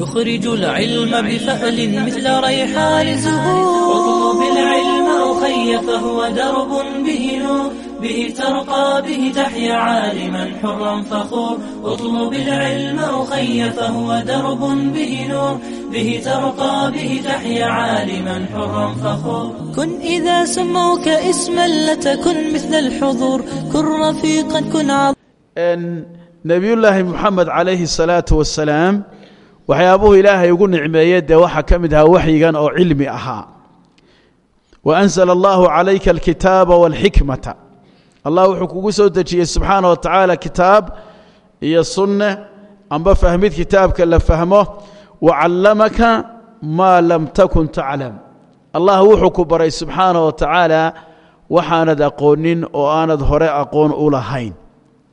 يخرج العلم بفأل مثل ريحان زهور اطلب العلم أخي فهو درب به به ترقى به تحيا عالما حرا فخور اطلب العلم أخي فهو درب به نور به ترقى به تحيا عالما حرا فخور كن إذا سموك اسما لتكن مثل الحضور كن رفيقا كن عظيما نبي الله محمد عليه الصلاة والسلام waxyaabuhu ilaahay ugu nicmeeyey dee waxaa ka mid ahaa waxyigan oo cilmi ahaa. Wa anzala allahu calayka alkitaaba walxikmata allah wuxuu kugu soo dejiyey subxaana wa tacaala kitaab iyo sunne. Amba fahmid kitaabka la fahmo. Wa callamaka maa lam takun taclam. Allah wuxuu ku baray subxaana wa tacaala waxaanad aqoonin oo aanad hore aqoon u lahayn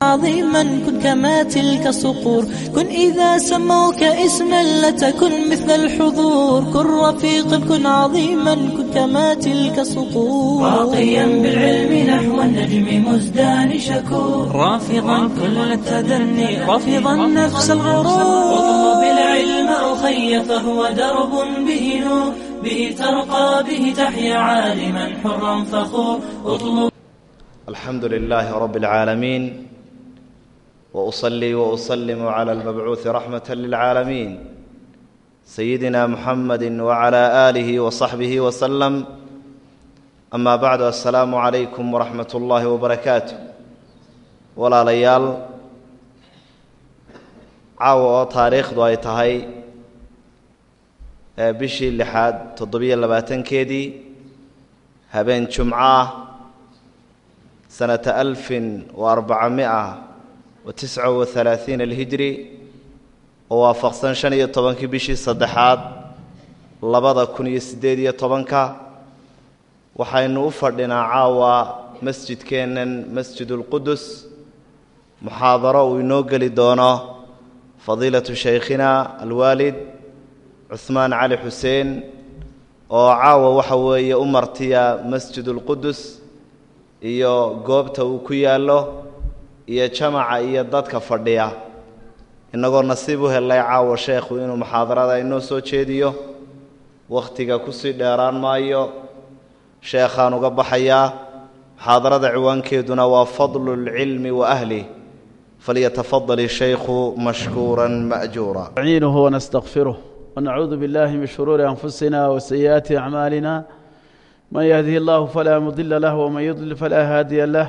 عظيما كن كما تلك الصقور كن إذا سموك اسما لتكن مثل الحضور كن رفيقا كن عظيما كن كما تلك الصقور راقيا بالعلم نحو النجم مزدان شكور رافضا كل التدني رافضا نفس الغرور واطلب العلم أخي فهو درب به نور به ترقى به تحيا عالما حرا فخور اطلب الحمد لله رب العالمين واصلي واسلم على المبعوث رحمه للعالمين سيدنا محمد وعلى اله وصحبه وسلم اما بعد السلام عليكم ورحمه الله وبركاته walaalayaal caawa oo taariikhdu ay tahay bishii lixaad toddobiyo labaatankeedii habeen jumco ah sanata alfin wa arbacamia watisca wa halaahiina alhijri oo waafaqsan shan iyo tobankii bishii saddexaad labada kun iyo siddeed iyo tobanka waxaynu u fadhinaa caawa masjidkeennan masjidulqudus muxaadaro uu inoo geli doono fadiilatu shaykhina alwaalid cuhmaan cali xuseen oo caawa waxa weeye u martiya masjidulqudus iyo goobta uu ku yaallo iyo jamaca iyo dadka fadhiya. Innagoo nasiib u hellay caawa sheekhu inuu muxaadarada inoo soo jeediyo. Wakhtiga ku sii dheeraan maayo. Sheekhaan uga baxayaa muxaadarada ciwaankeeduna waa fadlu lcilmi wa ahlih falyatafadal ishaykhu mashkuura ma'juura. Naciinuhu wanastakfiruh wanacuudu billahi min shuruuri anfusina wasayi'aati acmaalina man yahdihi allahu falaa mudila lah waman yudlil falaa haadiya lah.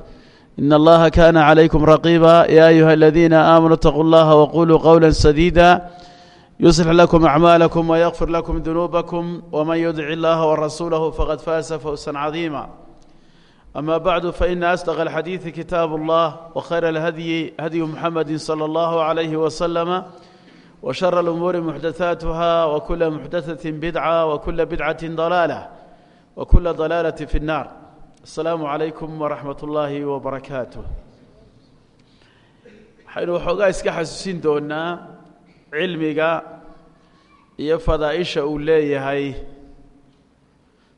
إن الله كان عليكم رقيبا يا أيها الذين آمنوا اتقوا الله وقولوا قولا سديدا يصلح لكم أعمالكم ويغفر لكم ذنوبكم ومن يدع الله ورسوله فقد فاز فوزا عظيما أما بعد فإن أصدق الحديث كتاب الله وخير الهدي هدي محمد صلى الله عليه وسلم وشر الأمور محدثاتها وكل محدثة بدعة وكل بدعة ضلالة وكل ضلالة في النار asalaamu calaykum waraxmat ullaahi wabarakaatu waxaynu waxoogaa iska xasuusin doonaa cilmiga iyo fadaaisha uu leeyahay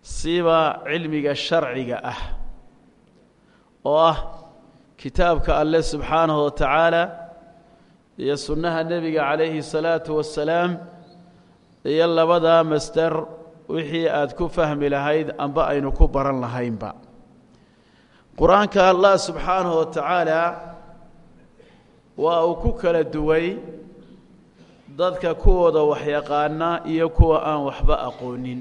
siba cilmiga sharciga ah oo ah kitaabka alleh subxaanahu watacaala iyo sunnaha nebiga calayhi salaatu wasalaam iyo labadaa master wixii aad ku fahmi lahayd amba aynu ku baran lahaynba qur'aanka allah subxaanahu wa tacaala waa uu ku kala duway dadka kuwooda waxyaqaana iyo kuwa aan waxba aqoonin.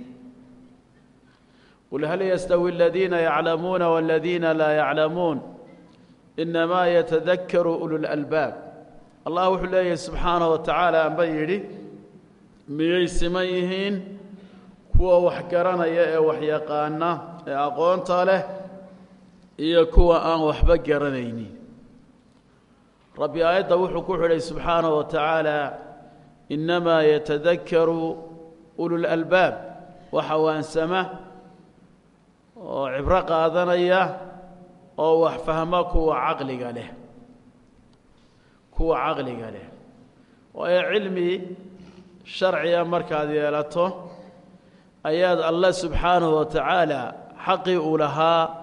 Qul hal yastawi aladiina yaclamuuna waladiina laa yaclamuun? Inamaa yatadakaru ululalbaab allah wuxuu leeyahay subxaanahu wa tacaala amba yidhi miyay siman yihiin kuwa wax garanaya ee waxyaqaana ee aqoonta leh iyo kuwa aan waxba garanaynin. Rabbi aayadda wuxuu ku xidhay subxaanahu wa tacaala inamaa yatadakaru ululalbaab waxa waansama cibro qaadanaya oo wax fahma kuwa caqliga leh. Kuwa caqliga leh. Waayo cilmi sharciga markaad yeelato ayaad allah subxaanahu wa tacaala xaqii uu lahaa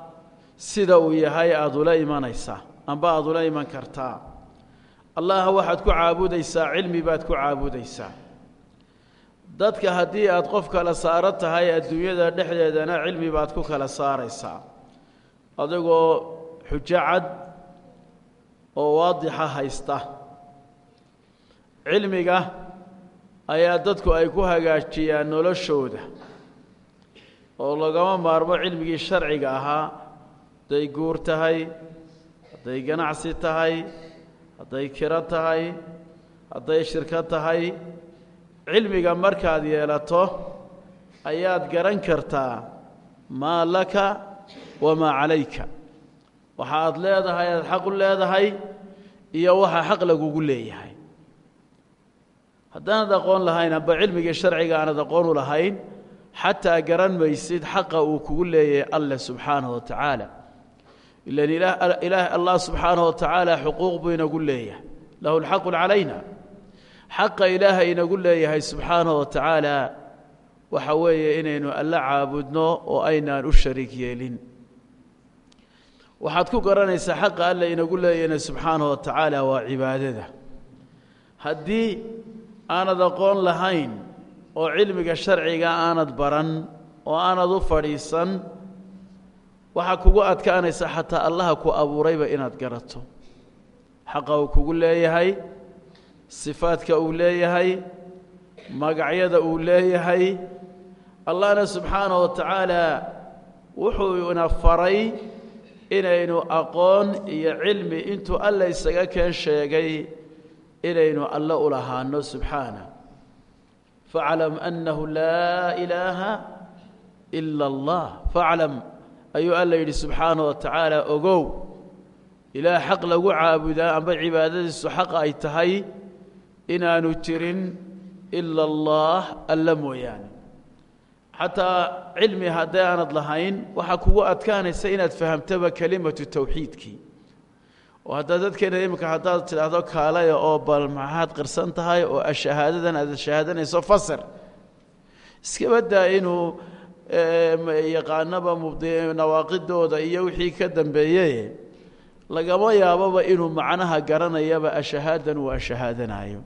sida uu yahay aada ula imanaysaa amba aada ula iman kartaa. Allah waxaad ku caabudaysaa cilmi baad ku caabudaysaa. Dadka haddii aad qof kala saaro tahay adduunyada dhexdeedana cilmi baad ku kala saaraysaa. Adigoo xujo cad oo waadixa haysta. Cilmiga ayaa dadku ay ku hagaajiyaan noloshooda. Oo lagama maarmo cilmigii sharciga ahaa hadday guur tahay hadday ganacsi tahay hadday kiro tahay hadday shirko tahay cilmiga markaad yeelato ayaad garan kartaa maa laka wamaa calayka. Waxa aad leedahay aad xaq u leedahay iyo waxa xaq lagugu leeyahay. Haddaanad aqoon lahayn amba cilmigii sharciga aanad aqoon lahayn xataa garan maysid xaqa uu kugu leeyahay alleh subxaanahu wa tacaala ilaah allah subxaanahu wa tacaala xuquuq buu inagu leeyahay lahu lxaqu calayna xaqa ilaahay inagu leeyahay subxaanahu wa tacaala waxa weeye inaynu alla caabudno oo aynaan u shariik yeelin waxaad ku garanaysaa xaqa alla inagu leeyahayna subxaanahu wa tacaala waa cibaadada haddii aanad aqoon lahayn oo cilmiga sharciga aanad baran oo aanad u fadhiisan waxaa kugu adkaanaysa xataa allaha ku abuurayba inaad garato. Xaqa uu kugu leeyahay sifaadka uu leeyahay magacyada uu leeyahay allahna subxaanahu wa tacaala wuxuu ina faray inaynu aqoon iyo cilmi intuu alla isaga keen sheegay inaynu alle u lahaano subxaana. Faclam annahu laa ilaaha ila allah. Faclam ayuu alla yidhi subxaanahu wa tacaala ogow. Ilaah xaq lagu caabudaa amba cibaadadiisu xaqa ay tahay inaanu jirin ila allah alla mooyaane. Xataa cilmi haddii aanad lahayn waxaa kugu adkaanaysa inaad fahamtaba kelimatu tawxiidkii. Oo haddaa dadkeena iminka haddaad tidhaahdo kaalaya oo bal maxaad qirsan tahay oo ashahaadadan aad shahaadanayso fasir. Iskaba daa inuu yaqaanaba nawaaqidooda iyo wixii ka dambeeyey lagama yaaboba inuu macnaha garanayaba ashahaadan uu ashahaadanayo.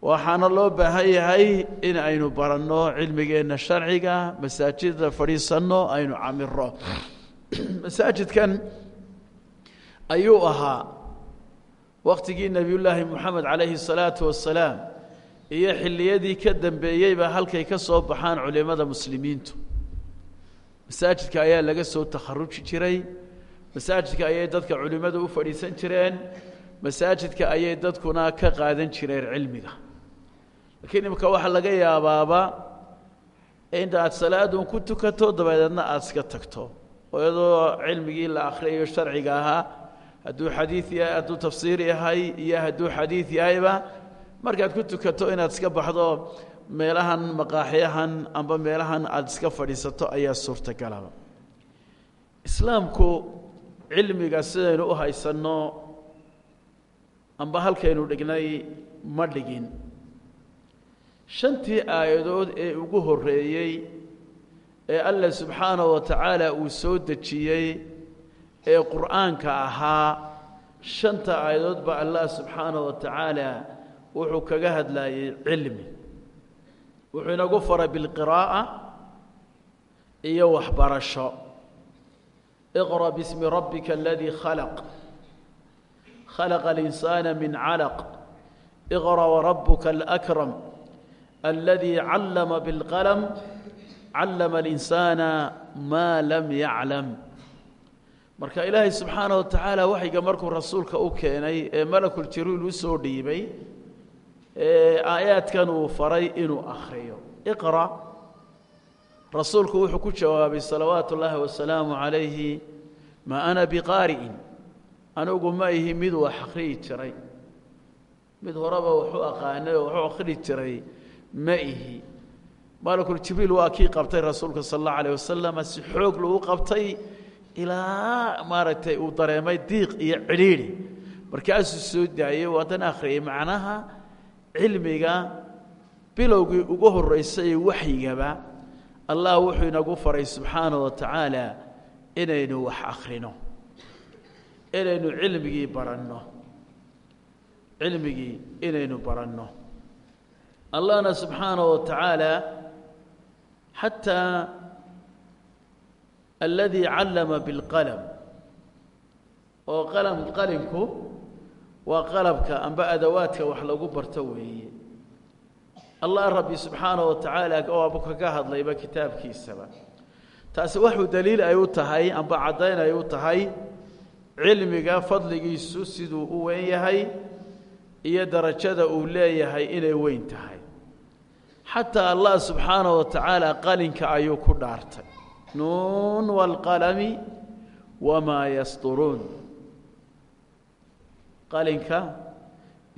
Waxaana loo baahan yahay in aynu baranno cilmigeenna sharciga masaajidda fadhiisanno aynu camiro masaajidkan ayuu ahaa wakhtigii nebiyullaahi moxamed calayhi الsalaatu wasalaam iyo xilliyadii ka dambeeyeyba halkay ka soo baxaan culimada muslimiintu. Masaajidka ayaa laga soo takharuji jiray. Masaajidka ayay dadka culimmadu u fadhiisan jireen. Masaajidka ayay dadkuna ka qaadan jireen cilmiga. Laakiin imika waxaa laga yaabaaba intaad salaadun ku tukato dabadeedna aada iska tagto. Iyadoo cilmigii la akhriyayo sharciga ahaa hadduu xadiid yahay hadduu tafsiir yahay iyo hadduu xadiid yahayba markaad ku tukato inaad iska baxdo meelahan maqaaxyahan amba meelahan aada iska fadhiisato ayaa suurtagalaba. Islaamku cilmiga sidaynu u haysanno amba halkaynu dhignay ma dhigin. Shantii aayadood ee ugu horreeyey ee allah subxaanahu wa tacaala uu soo dejiyey ee qur'aanka ahaa shanta aayadood ba allah subxaanahu wa tacaala wuxuu kaga hadlayey cilmi. Wuxuu inagu faray bilqiraa'a iyo waxbarasho. Iqra bismi rabbika aladii khalaq. Khalaqa alinsaana min calaq. Iqra warabuka alakram aladii callama bilqalam. Callama alinsaana maa lam yaclam marka ilaahay subxaanaه wa tacaala waxayga markuu rasuulka u keenay ee malakul jibriil u soo dhiibay aayaadkan uu faray inuu akhriyo. Iqra. Rasuulku wuxuu ku jawaabay salawaatu ullaahi wasalaamu calayhi ma ana biqaari'in. Anigu ma ihi mid wax akhriyi jiray. Mid horeba waxu aqaanay oo akhri jiray ma ihi. Malakuljibriil waa kii qabtay rasuulka sala allahu alayh wasalam si xoog lagu qabtay ilaa maaragtay uu dareemay diiq iyo cidhiidhi markaasuu soo daayey uu haddana akhriyay macnaha cilmiga bilowgii ugu horeysa ee waxyigaba allah wuxuu inagu faray subxaana wa tacaala inaynu wax akhrino inaynu cilmigii baranno cilmigii inaynu baranno. Allahna subxaana wa tacaala xataa aladii callama biاlqalm oo qalam qalinku waa qalabka amba adawaadka wax lagu barto weeye. Allah rabbi subxaana wa tacaala aaba kaga hadlayba kitaabkiisaba. Taasi waxuu daliil ay u tahay amba caddayn ay u tahay cilmiga fadligiisu siduu u weyn yahay iyo darajada uu leeyahay inay weyn tahay. Xataa allah subxaana wa tacaala qalinka ayuu ku dhaartay. Nuun walqalami wamaa yasturuun qalinka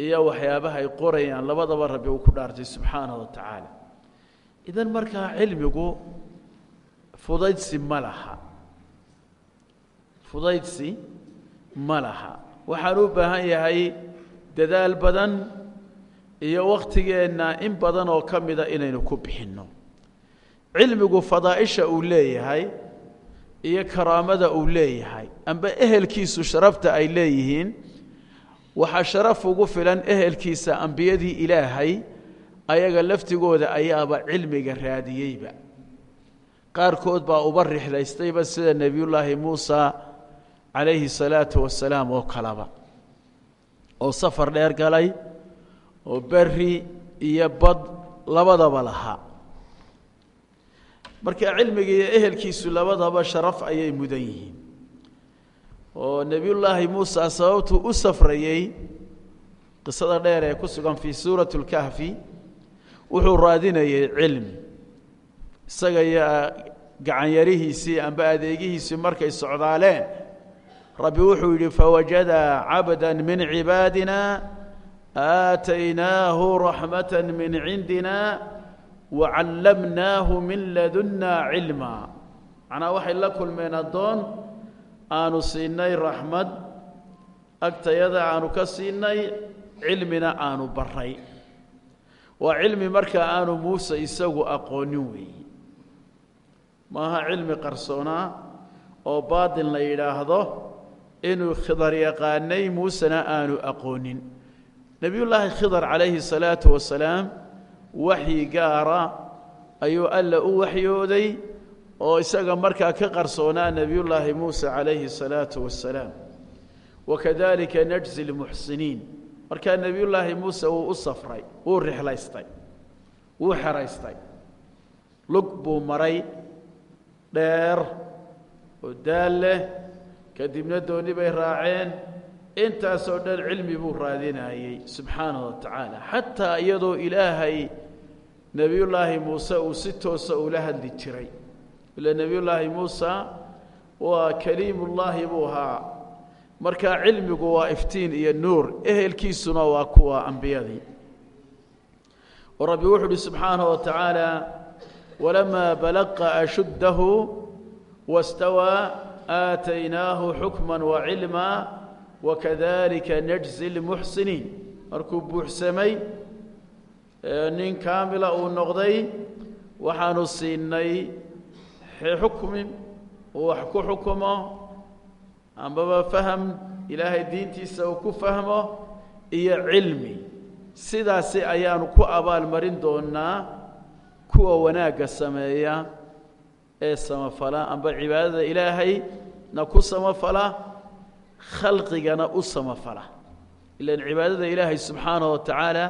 iyo waxyaabaha ay qorayaan labadaba rabbi uu ku dhaartay subxaanaه wa tacaala. Idan markaa cilmigu fudaydsi ma laha. Fudaydsi ma laha. Waxaan u baahan yahay dadaal badan iyo wakhtigeenna in badan oo ka mida inaynu ku bixinno. Cilmigu fadaaisha uu leeyahay iyo karaamada uu leeyahay amba ehelkiisu sharafta ay leeyihiin waxaa sharaf ugu filan ehelkiisa ambiyadii ilaahay ayaga laftigooda ayaaba cilmiga raadiyeyba. Qaarkood baa uba rixlaystayba sida nebiyullaahi muusa calayhi salaatu wasalaam oo kaleba oo safar dheer galay oo berri iyo bad labadaba lahaa. Marka cilmiga iyo ehelkiisu labadaba sharaf ayay mudan yihiin oo nebiyullaahi muusa sababtuu u safrayey qisada dheer ee ku sugan fii suurati اlkahfi wuxuu raadinayay cilmi isaga iyo gacanyarihiisii amba adeegihiisii markay socdaaleen rabbi wuxuu yidhi fawajada cabda min cibaadina aataynaahu raxmata min cindina wacallamnaahu min ladunna cilma. Macnaa waxay la kulmeen addoon aanu siinay raxmad agtayada aanu ka siinay cilmina aanu baray waa cilmi markaa aanu muuse isagu aqoonin weeyi. Maaha cilmi qarsoonaa oo baatin la yidhaahdo inuu khidar yaqaanay muusena aanu aqoonin. Nebiyullaahi khidar calayhi salaatu wasalaam waxyi gaara ayuu alla u waxyooday oo isaga markaa ka qarsoonaa nebiyullaahi muuse calayhi salaatu wasalaam wakadalika najzi lmuxsiniin. Markaa nebiyullaahi muuse wuu u safray wuu rixlaystay wuu xeraystay lug buu maray dheer oo daal leh kadibna dooni bay raaceen. Intaasoo dhan cilmi buu raadinayey subxaanahu wa tacaala. Xataa iyadoo ilaahay nebiyullaahi muuse uu si toosa ula hadli jiray ila nebiyullaahi muusa waa kaliimullaahi buu ahaa. Markaa cilmigu waa iftiin iyo nuur ehelkiisuna waa kuwa ambiyadii. Oo rabbi wuxuu uhi subxaanahu wa tacaala walamaa balaqa ashuddahu wastawaa aataynaahu xukma wacilma wakadalika najzi lmuxsiniin. Markuu buuxsamay nin kaamila uu noqday waxaanu siinay xukmi uu wax ku xukumo ambaba faham ilaahay diintiisa uu ku fahmo iyo cilmi. Sidaasi ayaanu ku abaalmarin doonaa kuwa wanaagga sameeya ee samafala amba cibaadada ilaahay na ku samafala khalqigana u samafala. Ilan cibaadada ilaahay subxaanahu wa tacaala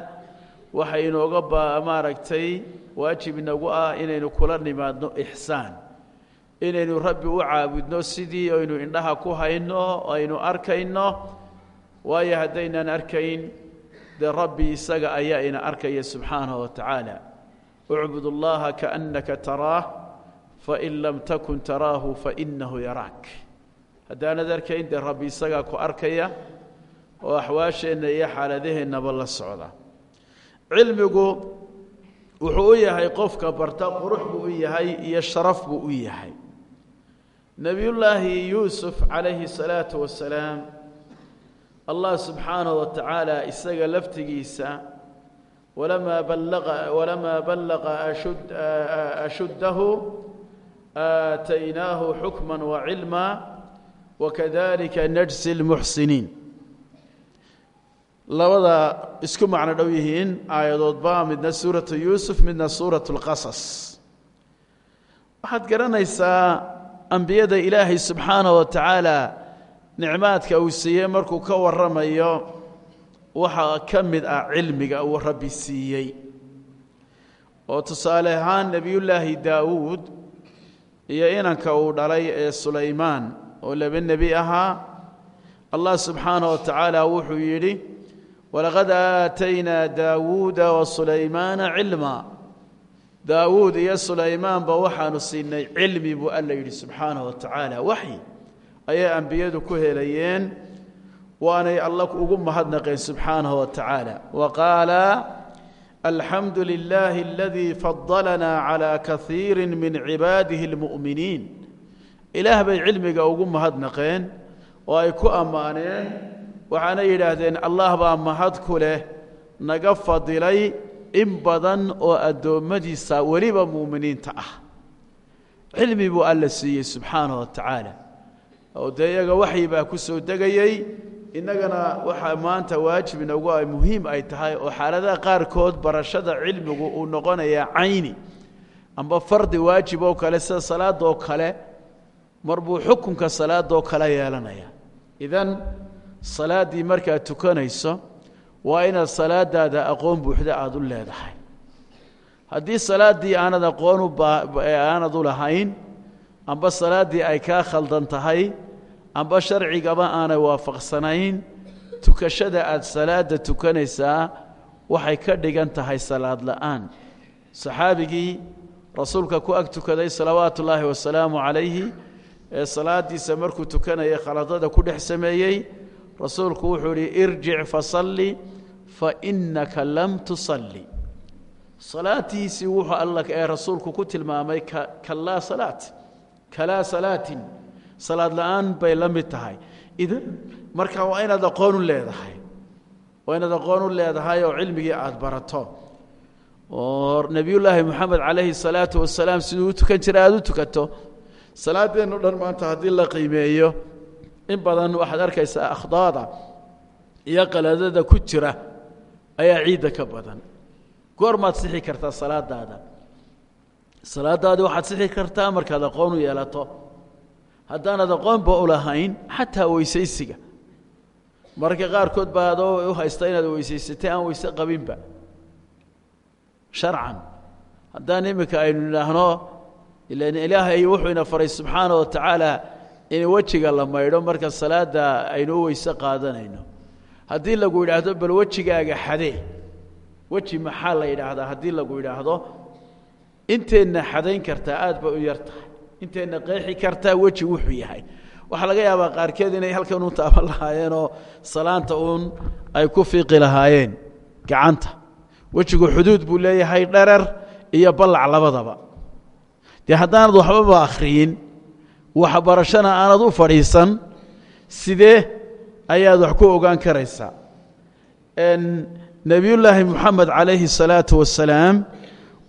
waxay inooga maaragtay waajib inagu ah inaynu kula nimaadno ixsaan inaynu rabbi u caabudno sidii aynu indhaha ku hayno aynu arkayno. Waayo haddaynaan arkayn dee rabbi isaga ayaa ina arkaya subxaanahu wa tacaala. Ucbud اllaha kaannaka taraah fain lam takun taraahu fainahu yaraak. Haddaanad arkayn dee rabbi isagaa ku arkaya oo axwaasheenna iyo xaaladaheennaba la socda. Cilmigu wuxuu u yahay qofka barta qurux buu u yahay iyo sharaf buu u yahay nebiyullaahi yuusuf calayhi salaatu wasalaam allah subxaanahu wa tacaala isaga laftigiisa walamaa ballaqa walamaa ballaqa ashud ashuddahu aataynaahu xukman wa cilma wakadalika najsi lmuxsiniin. Labada isku macno dhow yihiin aayadoodba midna suuratu yuusuf midna suuratu lqasas. Waxaad garanaysaa ambiyada ilaahay subxaanahu wa tacaala nicmaadka uu siiyey markuu ka warramayo waxaa ka mid ah cilmiga uu rabbi siiyey. Oo tusaale ahaan nebiyullaahi daawuud iyo inanka uu dhalay ee sulaymaan oo laba nebi ahaa allah subxaanaه wa tacaala wuxuu yidhi walaqad aataynaa daawuuda wasulaymaana cilma daawuud iyo sulaymaanba waxaanu siinay cilmi buu alla yidhi subxaanah wa tacaala waxyi ayay ambiyadu ku helayeen waanay alla ugu mahadnaqeen subxaanah wa tacaala. Wa qaala alxamdu lilaahi aladii fadalnaa calaa kaiiri min cibaadihi اlmu'miniin ilaah bay cilmiga ugu mahadnaqeen oo ay ku ammaaneen waxaana yidhaahdeen allah baa mahad ku leh naga fadilay in badan oo addoommadiisa weliba muuminiinta ah. Cilmi buu alla siiyey subxaanah wa tacaala. Oo dee iyaga waxyi baa ku soo degayey innagana waxaa maanta waajib inagu ay muhiim ay tahay oo xaaladaha qaarkood barashada cilmigu uu noqonayaa cayni. Amba fardi waajib oo kale sida salaadoo kale mar buu xukunka salaadoo kale yeelanaya. Idan salaaddii markaad tukanayso waa inaad salaadaada aqoon buuxda aada u leedahay. Haddii salaaddii aanad aqoon aanad u lahayn amba salaaddii ay kaa khaldan tahay amba sharcigaba aanay waafaqsanayn tukashada aad salaadda tukanaysaa waxay ka dhigan tahay salaad la'aan. Saxaabigii rasuulka ku ag tukaday salawaatu ullaahi wasalaamu calayhi ee salaadiisa markuu tukanayay khaladada ku dhex sameeyey rasuulku wuxuu ihi irjic fasalli fa innaka lam tusalli. Salaatiisii wuxuu alla ee rasuulku ku tilmaamay kalaa salaat kalaa salaatin. Salaad la'aan bay la mid tahay. Idan marka waa inaad aqoon u leedahay waa inaad aqoon u leedahay oo cilmigii aada barato. Oo nebiyullaahi moxamed calayhi salaatu wasalaam siduu u tukan jiray aada u tukato. Salaadeennu dhan maanta haddii la qiimeeyo in badan waxaad arkaysaa akhdaada iyo qaladada ku jira ayaa ciidda ka badan. Goormaad sixi kartaa salaadaada. Salaadaadii waxaad sixi kartaa markaad aqoon u yeelato. Haddaanad aqoonba u lahayn xataa weysaysiga. Mararka qaarkood baa u haysta inaad weysaysatay aan weyse qabinba sharcan. Haddaan iminka aynu idhaahno ilan ilaahay wuxuu ina faray subxaana wa tacaala in wejiga la maydho marka salaadda aynu weyse qaadanayno. Haddii lagu yidhaahdo bal wejigaaga xadee weji maxaa la yidhaahdaa? Haddii lagu yidhaahdo inteenna xadayn kartaa aad bay u yar tahay. Qeexi kartaa weji wuxuu yahay. Waxaa laga yaabaa qaarkeed inay halkan u taaban lahaayeenoo salaanta uun ay ku fiiqi lahaayeen gacanta. Wejigu xuduud buu leeyahay dherer iyo ballac labadaba. Dee haddaanad waxbaba akhriyin waxbarashana aanad u fadhiisan sidee ayaad wax ku ogaan karaysaa nebiyullaahi moxamed calayhi salaatu wasalaam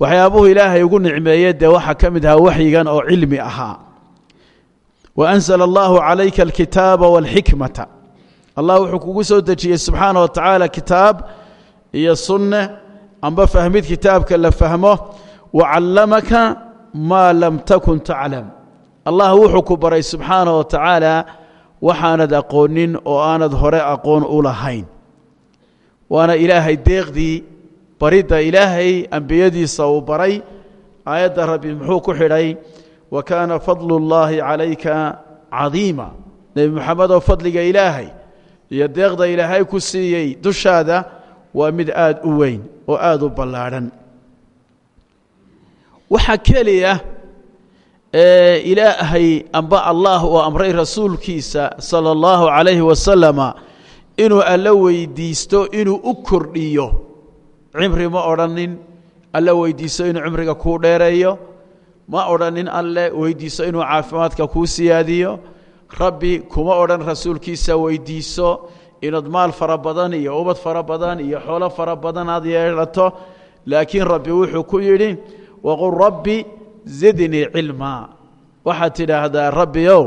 waxyaabuhu ilaahay ugu nicmeeye dee waxaa ka mid ahaa waxyigan oo cilmi ahaa. Wa anzala allahu calayka alkitaaba walxikmata allah wuxuu kugu soo dejiyey subxaana wa tacaala kitaab iyo sunne. Amba fahmid kitaabka la fahmo. Wa callamaka maa lam takun taclam allah wuxuu ku baray subxaana wa tacaala waxaanad aqoonin oo aanad hore aqoon u lahayn. Waana ilaahay deeqdii baridda ilaahay ambiyadiisa uu baray. Aayadda rabbi muxuu ku xidhay wa kaana fadlu اllaahi calayka cadiima. Nebi moxamed oo fadliga ilaahay iyo deeqda ilaahay ku siiyey dushaada waa mid aada u weyn oo aada u ballaadhan waxaa keliya ilaahay amba allah uu amray rasuulkiisa sala allahu calayhi wasalama inuu alla weydiisto inuu u kordhiyo. Cimri ma odhanin alle weydiiso inuu cumriga kuu dheereeyo. Ma odhanin alle weydiiso inuu caafimaadka kuu siyaadiyo. Rabbi kuma odhan rasuulkiisa weydiiso. Inaad maal fara badan iyo ubad fara badan iyo xoolo fara badan aad yeelato laakiin rabbi wuxuu ku yidhi waqul rabbi zidnii cilmaa waxaad tidhaahdaa rabbiow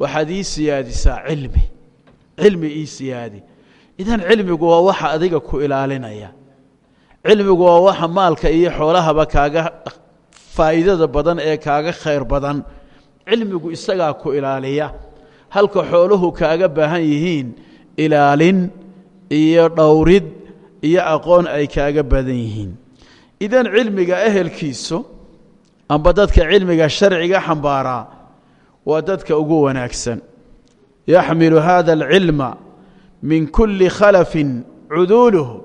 waxaad ii siyaadisaa cilmi. Cilmi ii siyaadi. Idan cilmigu waa waxa adiga ku ilaalinaya. Cilmigu waa waxa maalka iyo xoolahaba kaaga faa'iidada badan ee kaaga khayr badan. Cilmigu isagaa ku ilaaliya. Halka xooluhu kaaga baahan yihiin ilaalin iyo dhowrid iyo aqoon ay kaaga badan yihiin. Idan cilmiga ehelkiisu amba dadka cilmiga sharciga xambaaraa waa dadka ugu wanaagsan. Yaxmilu hada alcilma min kulli khalafin cuduuluhu.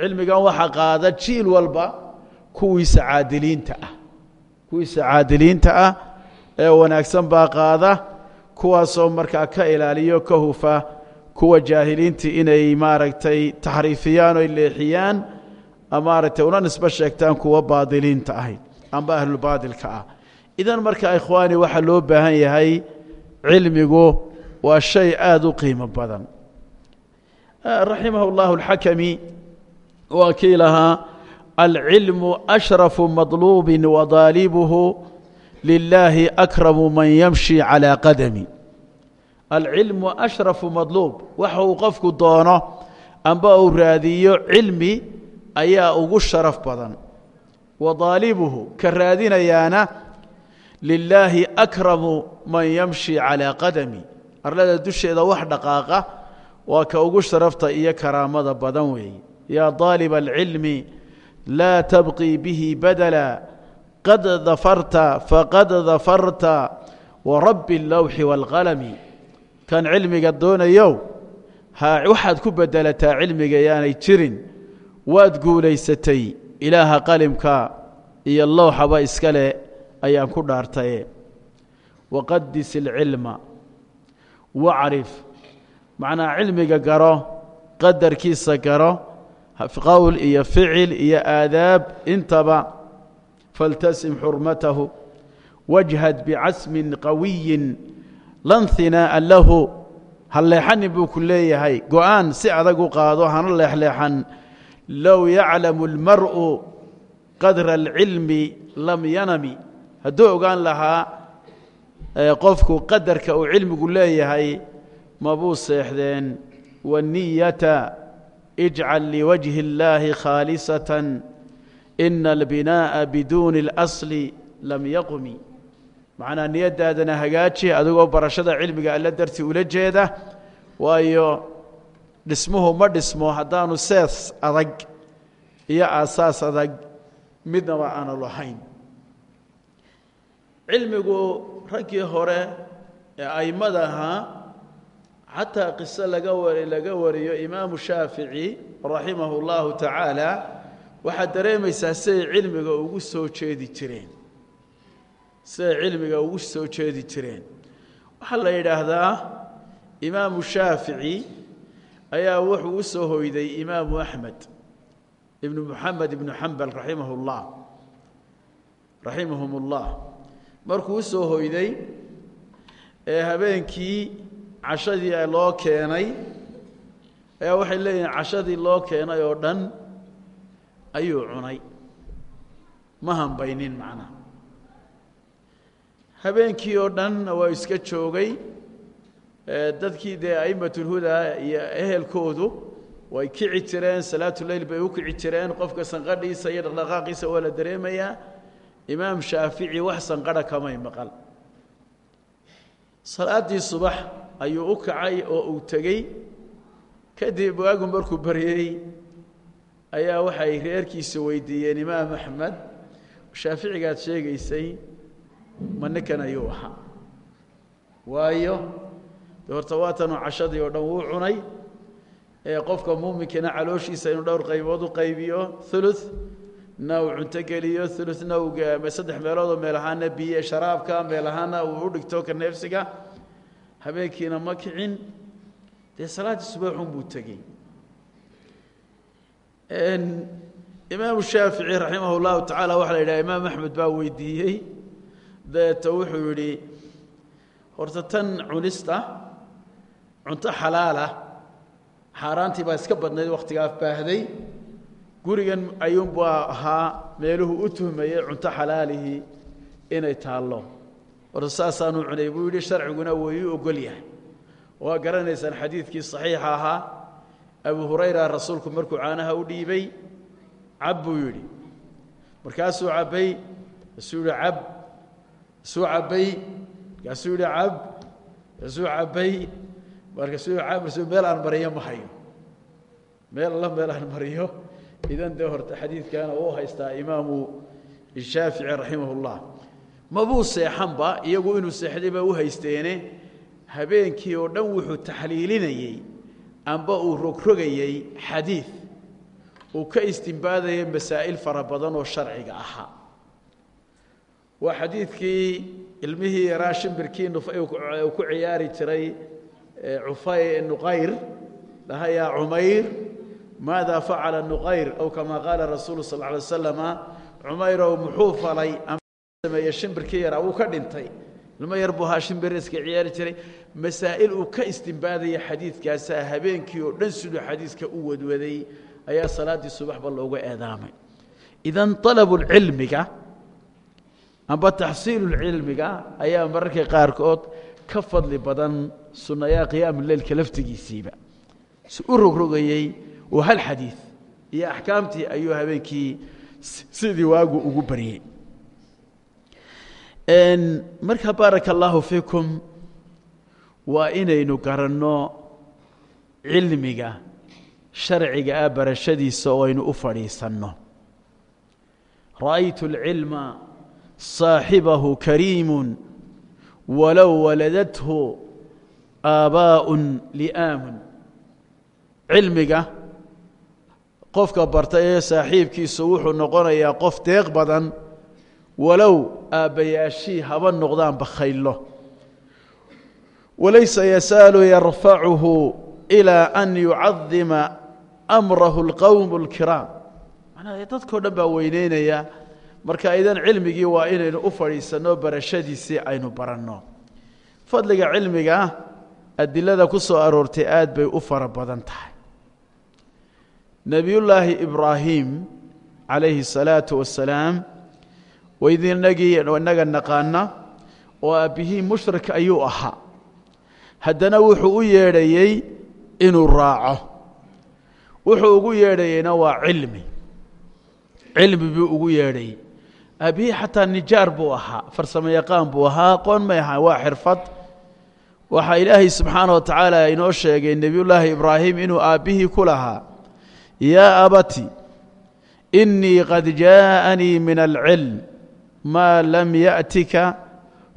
Cilmigan waxaa qaada jiil walba kuwiisa caadiliinta ah. Kuwiisa caadiliinta ah ee wanaagsan baa qaada kuwaasoo markaa ka ilaaliyo ka hufa kuwa jaahiliintii inay maaragtay taxriifiyaan oy leexiyaan maaragtay una nisbo sheegtaan kuwa baadiliinta ahay amba ahlulbaadilka ah. Idan marka ikhwaani waxaa loo baahan yahay cilmigu waa shay aada u qiimo badan. Ah, Raximahu اllahu اlxakami waa kii lahaa alcilmu ashrafu madluubin wadaalibuhu lilaahi akramu man yamshi calaa qadami. Alcilmu ashrafu madluub waxa uu qofku doono amba uu raadiyo cilmi ayaa ugu sharaf badan wadaalibuhu ka raadinayaana lilaahi akramu man yamshi calaa qadami arlada dusheeda wax dhaqaaqa waa ka ugu sharafta iyo karaamada badan weeye yaa daaliba alcilmi laa tabqii bihi badala qad dafarta faqad dafarta warabbi allawxi waalqalami kan cilmiga doonayow waxaad ku bedelataa cilmiga yaanay jirin waad guulaysatay ilaaha qalimka iyo lowxaba iska leh ayaan ku dhaartaye. Waqadis ilcilma wacrif. Macnaa cilmiga garo qadarkiisa garo qowl iyo ficil iyo aadaab intaba faltasim xurmatahu. Wajhad bicasmin qawiyin lan hinaa'a lahu. Ha leexanin buu ku leeyahay. Go'aan si adag u qaado hana leexleexan low yaclamu اlmar'u qadra alcilmi lam yanami hadduu ogaan lahaa qofku qadarka uu cilmigu leeyahay mabuu seexdeen waniyata ijcal liwajhi اllaahi khaalisatan ina albinaaءa biduuni اlasli lam yaqumi macnaa niyaddaadana hagaaji adigoo barashada cilmiga alla darti ula jeeda waayo dhismuhu ma dhismo haddaanu sees adag iyo aasaas adag midnaba aanu lahayn. Cilmigu raggii hore ee aimada ahaa xataa qiso laga wari laga wariyo imaamu shaafici raximahu اllahu tacaala waxaad dareemaysaa siday cilmiga ugu soo jeedi jireen. Siday cilmiga ugu soo jeedi jireen. Waxaa la yidhaahdaa imaamu shaafici ayaa wuxuu u soo hoyday imaamu axmed ibnu muxamed ibnu xambal raximah اllah raximahum اllah markuu u soo hoyday ee habeenkii cashadii loo keenay ayaa waxay leeyihiin cashadii loo keenay oo dhan ayuu cunay. Ma hambaynin macnaha habeenkii oo dhan waa iska joogay dadkii dee a'imatulhudaa iyo ehelkoodu way kici jireen salaatuleyl bay u kici jireen qofka sanqadhiisa iyo dhaqdhaqaaqiisa waa la imaam shaafici wax sanqadha kamay maqal. Salaaddii subax ayuu u kacay oo uu tegey. Kadib waagu markuu baryey ayaa waxay reerkiisa weydiiyeen imaam axmed shaaficigaad sheegaysay ma ninkan ayuu ahaa? Waayo horta waatanuu cashadii oo dhan wuu cunay. Ee qofka muuminkana calooshiisa inuu dhowr qaybood u qaybiyo ulu na uu cunto geliyo uluna uu saddex meeloodoo meel ahaana biye sharaabka meel ahaana uu u dhigto ka neefsiga. Habeenkiina ma kicin. Dee salaaddii subaxun buu tegey. Imaamu shaafici raximah اllahu tacaala waxaa la yidhaha imaam axmed baa weydiiyey. Dabeeta wuxuu yidhi horta tan cunista cunto xalaala xaaraantii baa iska badnayd wakhtigaa baahday. Gurigan ayuunbaa ahaa meeluhu u tuhmayey cunto xalaalihii inay taallo. Saasaanu cunay buu yidhi sharciguna wayuu ogol yahay. Waa garanaysaan xadiidkii saxiixa ahaa. Abu hurayra rasuulku markuu caanaha u dhiibay cab buu yidhi. Markaasuu cabbay markaasuu cab. Markaasuu cabbay markaasuu cab. Markaasuu cabbay markaasuu cab markaasuu meel aan mariyo ma hayo. Meel alla meel aan mariyo. Idan dee horta xadiidkaana uu haystaa imaamu shaafici raximah mabuu seexanba iyagu inuu seexday baa u haysteene. Habeenkii oo dhan wuxuu taxliilinayey. Amba uu rogrogayey xadiid. Uu ka istimbaadayay masaa'il fara badan oo sharciga ahaa. Waa xadiidkii ilmihii yaraa shimbirkii ku ciyaari jiray cufay nuqayr dhaha yaa cumayr maada facala nuqayr? Aw kama qaala rasuulu sal alay wasalama cumayrow muxuu falay? Sameeye shimbirkii yaraa wuu ka dhintay. Ilmo yar buu ahaa shimbir iska ciyaari jiray. Masaa'il uu ka istimbaadaya xadiidkaasaa habeenkii oo dhan siduu xadiiska u wadwaday ayaa salaaddii subaxba loogu eedaamay. Idan alabulcilmiga amba taxsiilulcilmiga ayaa mararka qaarkood ka fadli badan sunnayaa qiyaamu leylka laftigiisiiba. Si u rogrogayey oo hal xadiid iyo axkaamtii ayuu habeenkii sidii waagu ugu baryey marka baaraka fiikum waa inaynu garanno cilmiga sharciga ah barashadiisa oo aynu u fadhiisanno. Ra'aytu اlcilma saaxibahu kariimu walow waladathu aabaa'un li'aamun. Cilmiga qofka barta ee saaxiibkiisu wuxuu noqonayaa qof deeq badan walow aabbayaashii haba noqdaanba khayllo. Walaysa yasaalu yarfacuhu ilaa an yucadima amrahu alqowmu alkiraam. Macnaha dadkoo dhan baa weyneynayaa marka aydan cilmigii waa inaynu u fadhiisanno barashadiisii aynu baranno. Fadliga cilmigaa adilada ku soo aroortay aad bay u fara badan tahay. Nebiyullaahi ibraahim calayhi الsalaatu wasalaam waydinagii inaga naqaana oo aabbihii mushrik ayuu ahaa. Haddana wuxuu u yeedhayey inuu raaco. Wuxuu ugu yeedhayeyna waa cilmi. Cilmi buu ugu yeedhayey aabbihii xataa nijaar buu ahaa farsamo yaqaan buu ahaa aqoon may ahaa waa xirfad waxaa ilaahay subxaana wa tacaala inoo sheegay nebiyullaahi ibraahim inuu aabbihii ku lahaa yaa abati innii qad jaa'anii min alcilm maa lam ya'tika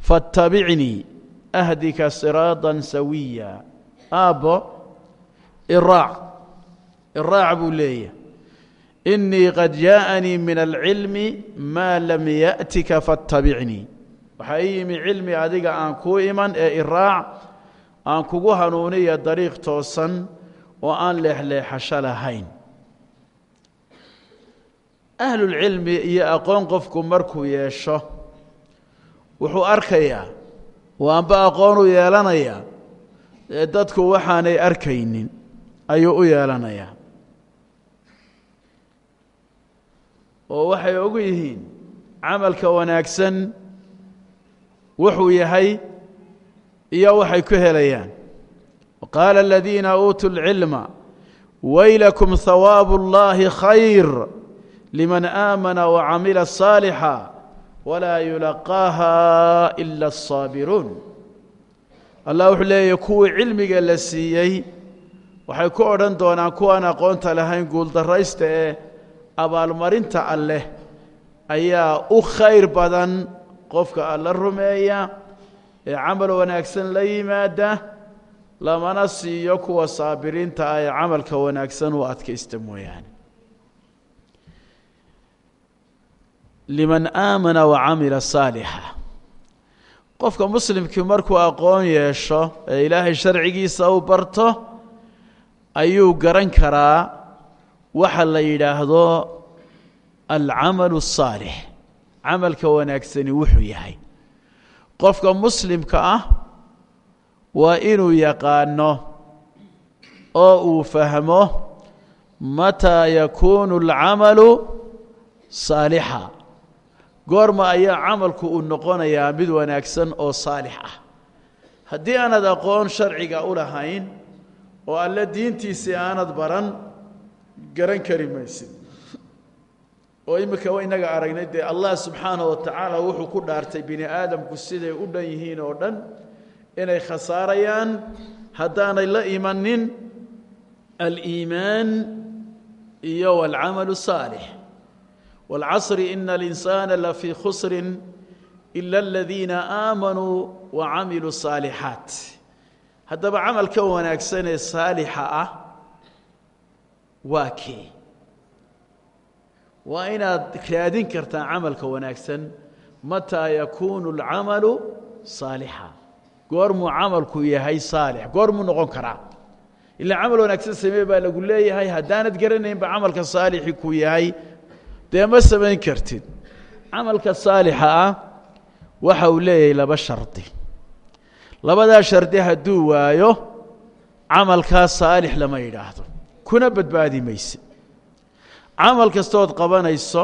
faattabicnii ahdika siraadan sawiya. Aabbo iraac iraac buu leeya innii qad jaa'anii min alcilmi maa lam ya'tika faattabicnii waxaa ii yimi cilmi adiga aan ku iman e iraac aan kugu hanuuniya dariiq toosan oo aan leexleexasho lahayn. Ahlulcilmi iyo aqoon qofku markuu yeesho wuxuu arkayaa waanba aqoonuu yeelanayaa ee dadku waxaanay arkaynin ayuu u yeelanayaa. Oo waxay ogu yihiin camalka wanaagsan wuxuu yahay iyo waxay ku helayaan. Qaala aladiina uutuu اlcilma waylakum hawaabu اllahi khayr liman aamana wacamila saalixa walaa yulaqaaha ila asaabiruun allah wuxuu leeyahy kuwii cilmiga la siiyey waxay ku odhan doonaan kuwaan aqoonta lahayn guuldarraysta ee abaalmarinta alleh ayaa u khayr badan qofka alla rumeeya ee camal wanaagsan la yimaada lamana siiyo kuwa saabiriinta ah ee camalka wanaagsan u adkaysta mooyaane. Liman aamana wacamila saalixa. Qofka muslimkii markuu aqoon yeesho ee ilaahay sharcigiisa u barto ayuu garan karaa waxa la yidhaahdo alcamalu الsaalix camalka wanaagsani wuxuu yahay qofka muslimka ah waa inuu yaqaano oo uu fahmo mataa yakuunu اlcamalu saalixa. Goorma ayaa camalku uu noqonayaa mid wanaagsan oo saalix ah. Haddii aanad aqoon sharciga u lahayn oo alle diintiisii aanad baran garan kari maysid oo iminka wa inaga aragnay dee allah subxaanaه wa tacaala wuxuu ku dhaartay bini aadamku siday u dhan yihiin oo dhan inay khasaarayaan haddaanay la imanin aliimaan iyo wاlcamalu الsaalix wاlcasri ina اlinsaana lafii khusri ila اladiina aamanuu wacamiluu الصaalixaat haddaba camalka wanaagsan ee saalixa ah waa kee waa inaad raadin kartaa camalka wanaagsan. Mataa yakuunu اlcamalu saalixa. Goormuu camalku yahay saalix. Goormuu noqon karaa. Ilaa camal wanaagsan samee baa lagu leeyahay. Haddaanad garanaynba camalka saalixi ku yahay. Dee ma samayn kartid. Camalka saalixa ah waxa uu leeyahay laba shardi. Labadaa shardi hadduu waayo camalkaa saalix lama yidhaahdo. Kuna badbaadi mayse camal kastood qabanayso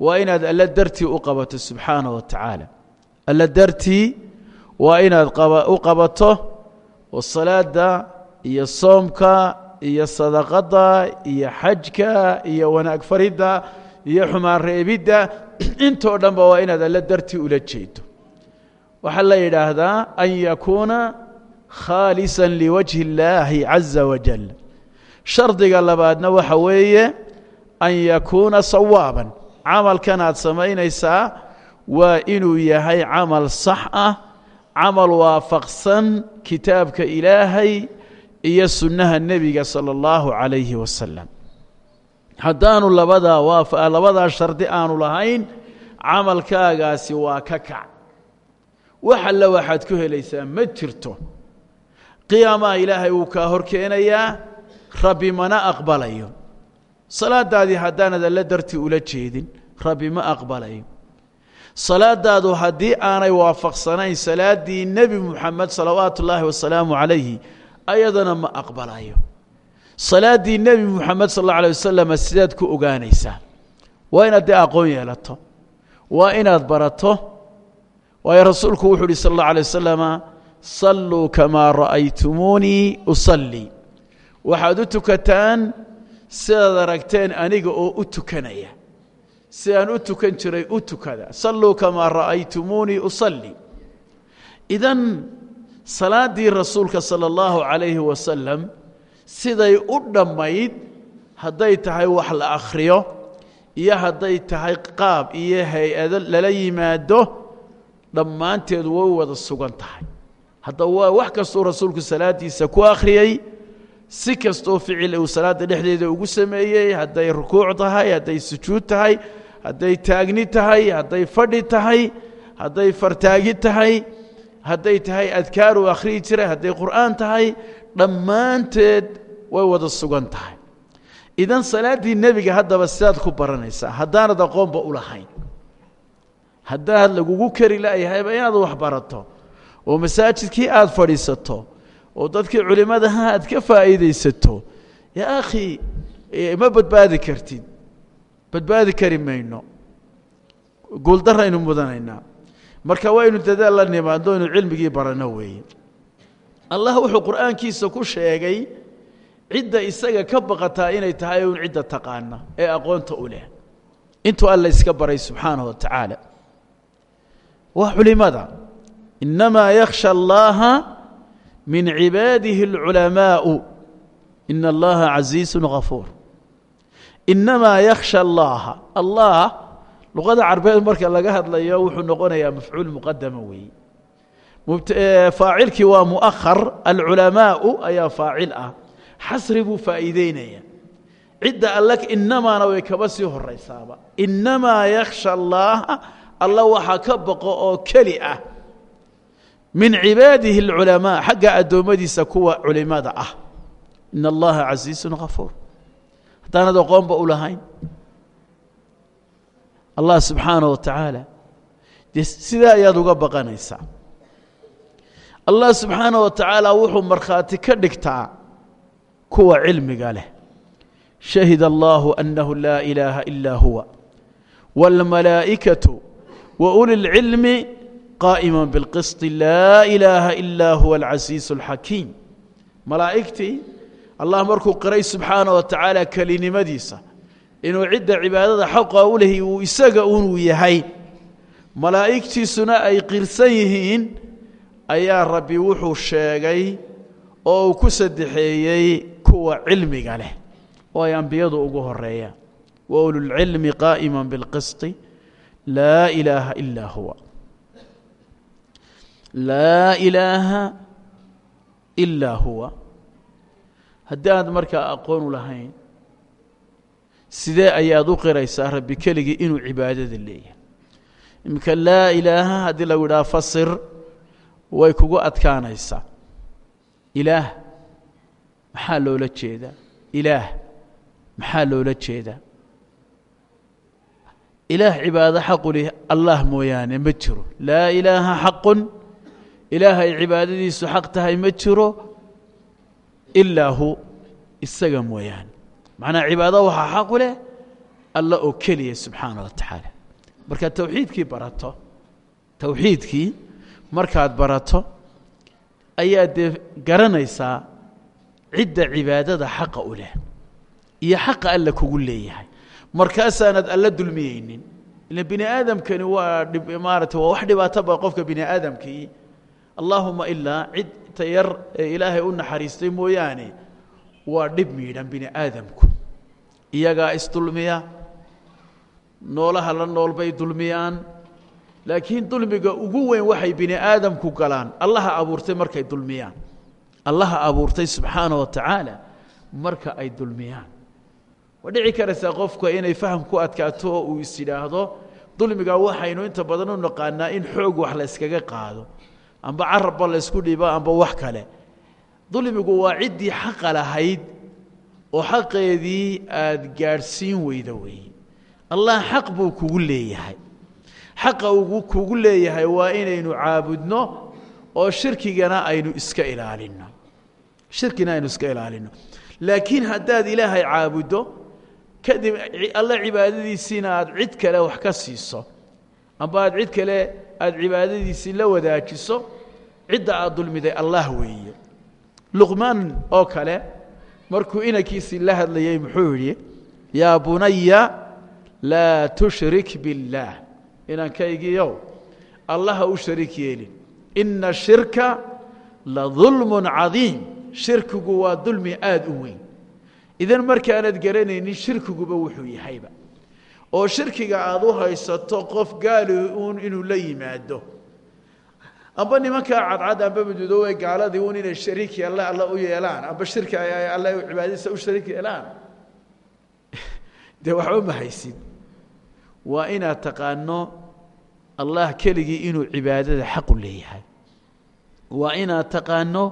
waa inaad alla dartii u qabato subxaana wa tacaala. Alla dartii waa inaad u qabato oo salaada iyo soomka iyo sadaqada iyo xajka iyo wanaag faridda iyo xumaan reebidda. Intoo dhanba waa inaad alla dartii ula jeedo. Waxaa la yidhaahdaa an yakuuna khaalisa liwajhi اllaahi caza wajal shardiga labaadna waxa weeye an yakuuna sawaaban. Camalkan aad samaynaysaa waa inuu yahay camal sax ah camal waafaqsan kitaabka ilaahay iyo sunnaha nebiga salى اllahu calayhi wasalam haddaanu labadaa waa labadaa shardi aanu lahayn camalkaagaasi waa ka kac. Wax alle waxaad ku helaysaa ma jirto. Qiyaamaha ilaahay wuu kaa hor keenayaa rabbi mana aqbalayo salaadaadii haddaanad alle dartii ula jeedin rabbi ma aqbalayo salaadaadu haddii aanay waafaqsanayn salaaddii nebi muxamed salawaatu ullaahi wasalaamu calayhi ayadana ma aqbalayo salaaddii nebi muxamed sal alla alay wasalam sidaad ku ogaanaysaa waa inaad aqoon yeelato waa inaad barato. Waayo rasuulku wuxuu uhi sal اllah alay wasalama salluu kamaa ra'aytumuunii usallii waxaad u tukataan sidaad aragteen aniga oo u tukanaya. Sidaan u tukan jiray u tukada. Salluu kamaa ra'aytumuunii usallii idan salaaddii rasuulka sala اllahu calayhi wasalam siday u dhammayd hadday tahay wax la akhriyo iyo hadday tahay qaab iyo hay'ado lala yimaado dhammaanteed way wada sugan tahay. Haddaba waa wax kastuu rasuulku salaaddiisa ku akhriyey si kastoo ficil uu salaadda dhexdeeda ugu sameeyey hadday rukuuc tahay hadday sujuud tahay hadday taagni tahay hadday fadhi tahay hadday fartaagi tahay hadday tahay adkaar uu akhriyi jiray hadday qur'aan tahay dhammaanteed way wada sugan tahay. Idan salaaddii nebiga haddaba sidaad ku baranaysaa haddaanad aqoonba u lahayn haddaad lagugu kari la'yahayba inaad wax barato oo masaajidkii aad fadhiisato oo dadkii culimmadaha aad ka faa'iidaysato yaa akhi ma badbaadi kartid. Badbaadi kari mayno. Guuldaraynu mudanaynaa. Marka waynu dadaal la nimaadno inu cilmigii baranno weeye. Allah wuxuu qur'aankiisa ku sheegay cidda isaga ka baqataa inay tahay un cidda taqaana ee aqoonta u leh. Intuu alla iska baray subxaanaه wa tacaala. Waa culimada inamaa yakhsha allaha min cibaadihi اlculamaau ina allaha casiizu gafuur inamaa yakhsha allaha. Allah luqada carbeed marka laga hadlayo wuxuu noqonayaa mafcuul muqadama weeye faacilkii waa muahar alculamaau ayaa faacil ah. Xasri buu faa'iideynaya. Cidda alle inamaana way kaba sii horaysaaba inamaa yakhsha allaha. Alla waxaa ka baqo oo keli ah min cibaadihi اlculamaa xagga addoommadiisa kuwa culimada ah in allaha casiizu gafuur haddaanad aqoonba u lahayn allah subxaana wa tacaala dee sidaa ayaad uga baqanaysaa allah subxaana wa tacaala wuxuu markhaati ka dhigtaa kuwa cilmiga leh shahida allahu annahu laa ilaaha ilaa huwa wاlmalaa'ikaةu wauli اlcilmi qaa'ima bilqisti laa ilaaha ilaa huwa alcasiisu alxakiim malaa'igtii allah markuu qiray subxaana wa tacaala kelinimadiisa inuu cidda cibaadada xaqa u lehi uu isaga unuu yahay malaa'igtiisuna ay qirsan yihiin ayaa rabbi wuxuu sheegay oo uu ku saddexeeyey kuwa cilmiga leh oo ay ambiyadu ugu horeeyaan wa ululcilmi qaa'ima laa ilaaha ilaa huwa laa ilaaha ilaa huwa haddii aad markaa aqoonu lahayn sidee ayaad u qiraysaa rabbi keligii inuu cibaadada leeyahay iminka laa ilaaha haddii lagu idhaha fasir way kugu adkaanaysaa ilaah maxaa loola jeedaa ilaah maxaa loola jeedaa ilaah cibaado xaqu leh allah mooyaane ma jiro laa ilaaha xaqun ilaahay cibaadadiisu xaq tahay ma jiro ilaa isaga mooyaane. Macnaa cibaado waxaa xaqu leh alla oo keliya subxaana wa tacaala. Markaad towxiidkii barato towxiidkii markaad barato ayaad garanaysaa cidda cibaadada xaqa u leh iyo xaqa alla kugu leeyahay. Markaasaanad alla dulmiyeynin ila bini aadamkani waa maarata waa wax dhibaato ba qofka bini aadamkii allaahuma ilaa cid tayar ee ilaahay u naxariistay mooyaane waa dhib miidhan bini aadamku iyagaa isdulmiya noolaha la nool bay dulmiyaan laakiin dulmiga ugu weyn waxay bini aadamku galaan. Allaha abuurtay markay dulmiyaan. Allaha abuurtay subxaana wa tacaala marka ay dulmiyaan. Waa dhici karaysaa qofka inay faham ku adkaato oo uu is yidhaahdo dulmiga waxaynu inta badan u naqaanaa in xoog wax la yskaga qaado amba carabba la ysku dhibo amba wax kale. Dulmigu waa ciddii xaqa lahayd oo xaqeedii aada gaadhsiin weyda weeye allah xaq buu kugu leeyahay. Xaqa uu kugu leeyahay waa inaynu caabudno oo shirkigana aynu iska ilaalino shirkina aynu iska ilaalino laakiin haddaad ilaahay caabuddo kadib alla cibaadadiisiina aad cid kale wax ka siiso amba aad cid kale aada cibaadadiisii la wadaajiso cidda aad dulmiday allah weeye. Luqmaan oo kale markuu inankiisii la hadlayey muxuu yidhi yaa bunaya laa tushrik biاllaah inankaygiiow allaha u shariik yeelin. Ina shirka la dulmu cadiim. Shirkigu waa dulmi aada u weyn. Idan markaanad garanaynin shirkiguba wuxuu yahayba oo shirkiga aada u haysato qof gaali uun inuu la yimaado. Amba nimankaa cadcad amba madudoobey gaaladii uun inay shariiki alle alla u yeelaan. Amba shirki ay alle cibaadadiisa u shariik yeelaan. Dee waxba ma haysid. Waa inaad taqaano allah keligii inuu cibaadada xaqu leeyahay. Waa inaad taqaano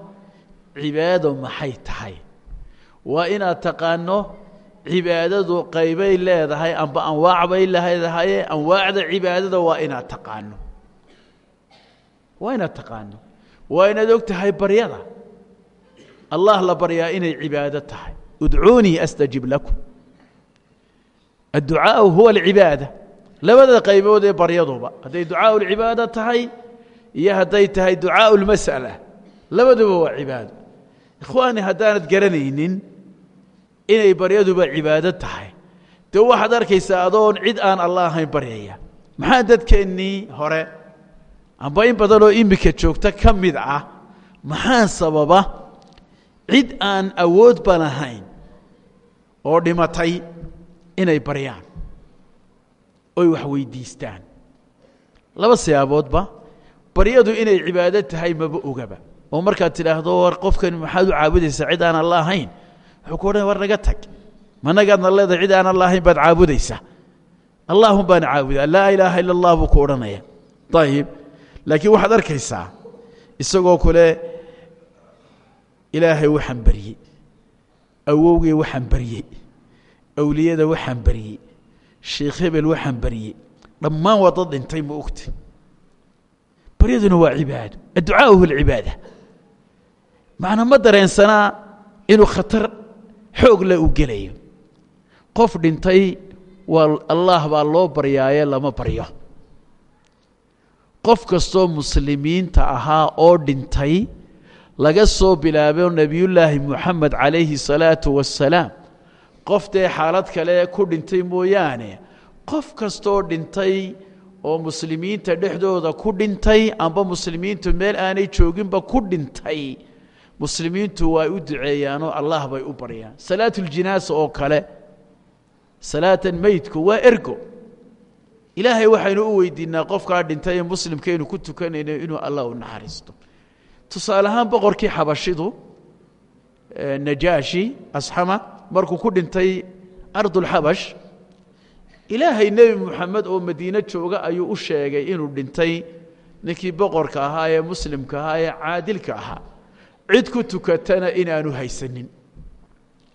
cibaado maxay tahay? Waa inaad taqaano cibaadadu qaybay leedahay amba anwaac bay leedahaye anwaacda cibaadada waa inaad taqaano. Waa inaad taqaano. Waa inaad og baryada. Allah la baryaa inay cibaado tahay. Udcuunii astajib lakum. Adducaau huwa alcibaada. Labada qaybood ee baryaduba hadday ducaau lcibaada tahay iyo hadday tahay ducaau lmas'ala labaduba waa cibaado. Ikhwaani haddaanad garanaynin inay baryaduba cibaado tahay. Dee waxaad arkaysaa adoon cid aan alla ahayn baryaya maxaa dadkeennii hore? Amba in badanoo imika joogta ka mid ah maxaa sababa cid aan awoodba lahayn oo dhimatay inay baryaan oy wax weydiistaan. Laba siyaaboodba baryadu inay cibaado tahay maba ogaba. Oo markaad tidhaahdo war qofkan maxaad u caabudaysaa cid aan alla ahayn wuxuu ku odhan war naga tag. Managaadna leedahay cid aan alla ahayn baad caabudaysaa. Allahum baan caabudaa. Laa ilaaha ila allah buu ku odhanaya. Laakiin waxaad arkaysaa isagoo kule ilaahay waxaan baryey awowgay waxaan baryey awliyada waxaan baryey sheikh hebel waxaan baryey dhammaan waa dad ma ogti baryaduna waa cibaado adducaa huwa alcibaada macnaa ma dareensanaa inuu khatar xoog le u gelayo. Qof dhintay waa allah baa loo baryaaye lama baryo. Qof kastoo muslimiinta ahaa oo dhintay laga soo bilaabo nebiyullaahi moxamed calayhi salaatu wassalaam qof dee xaalad kale ku dhintay mooyaane qof kastooo dhintay oo muslimiinta dhexdooda ku dhintay amba muslimiintu meel aanay jooginba ku dhintay muslimiintu waa u duceeyaanoo allah bay u baryaan. Salaatuljinaasa oo kale salaatan meydku waa ergo. Ilaahay waxaynu u weydiinaa qofkaa dhintay ee muslimkaynu ku tukanayno inuu allah u naxariisto. Tusaale ahaan boqorkii xabashidu najaashi asxama markuu ku dhintay ardulxabash ilaahay nebi moxamed oo madiine jooga ayuu u sheegay inuu dhintay ninkii boqorka ahaa ee muslimka ahaa ee caadilka ahaa cid ku tukatana inaanu haysanin.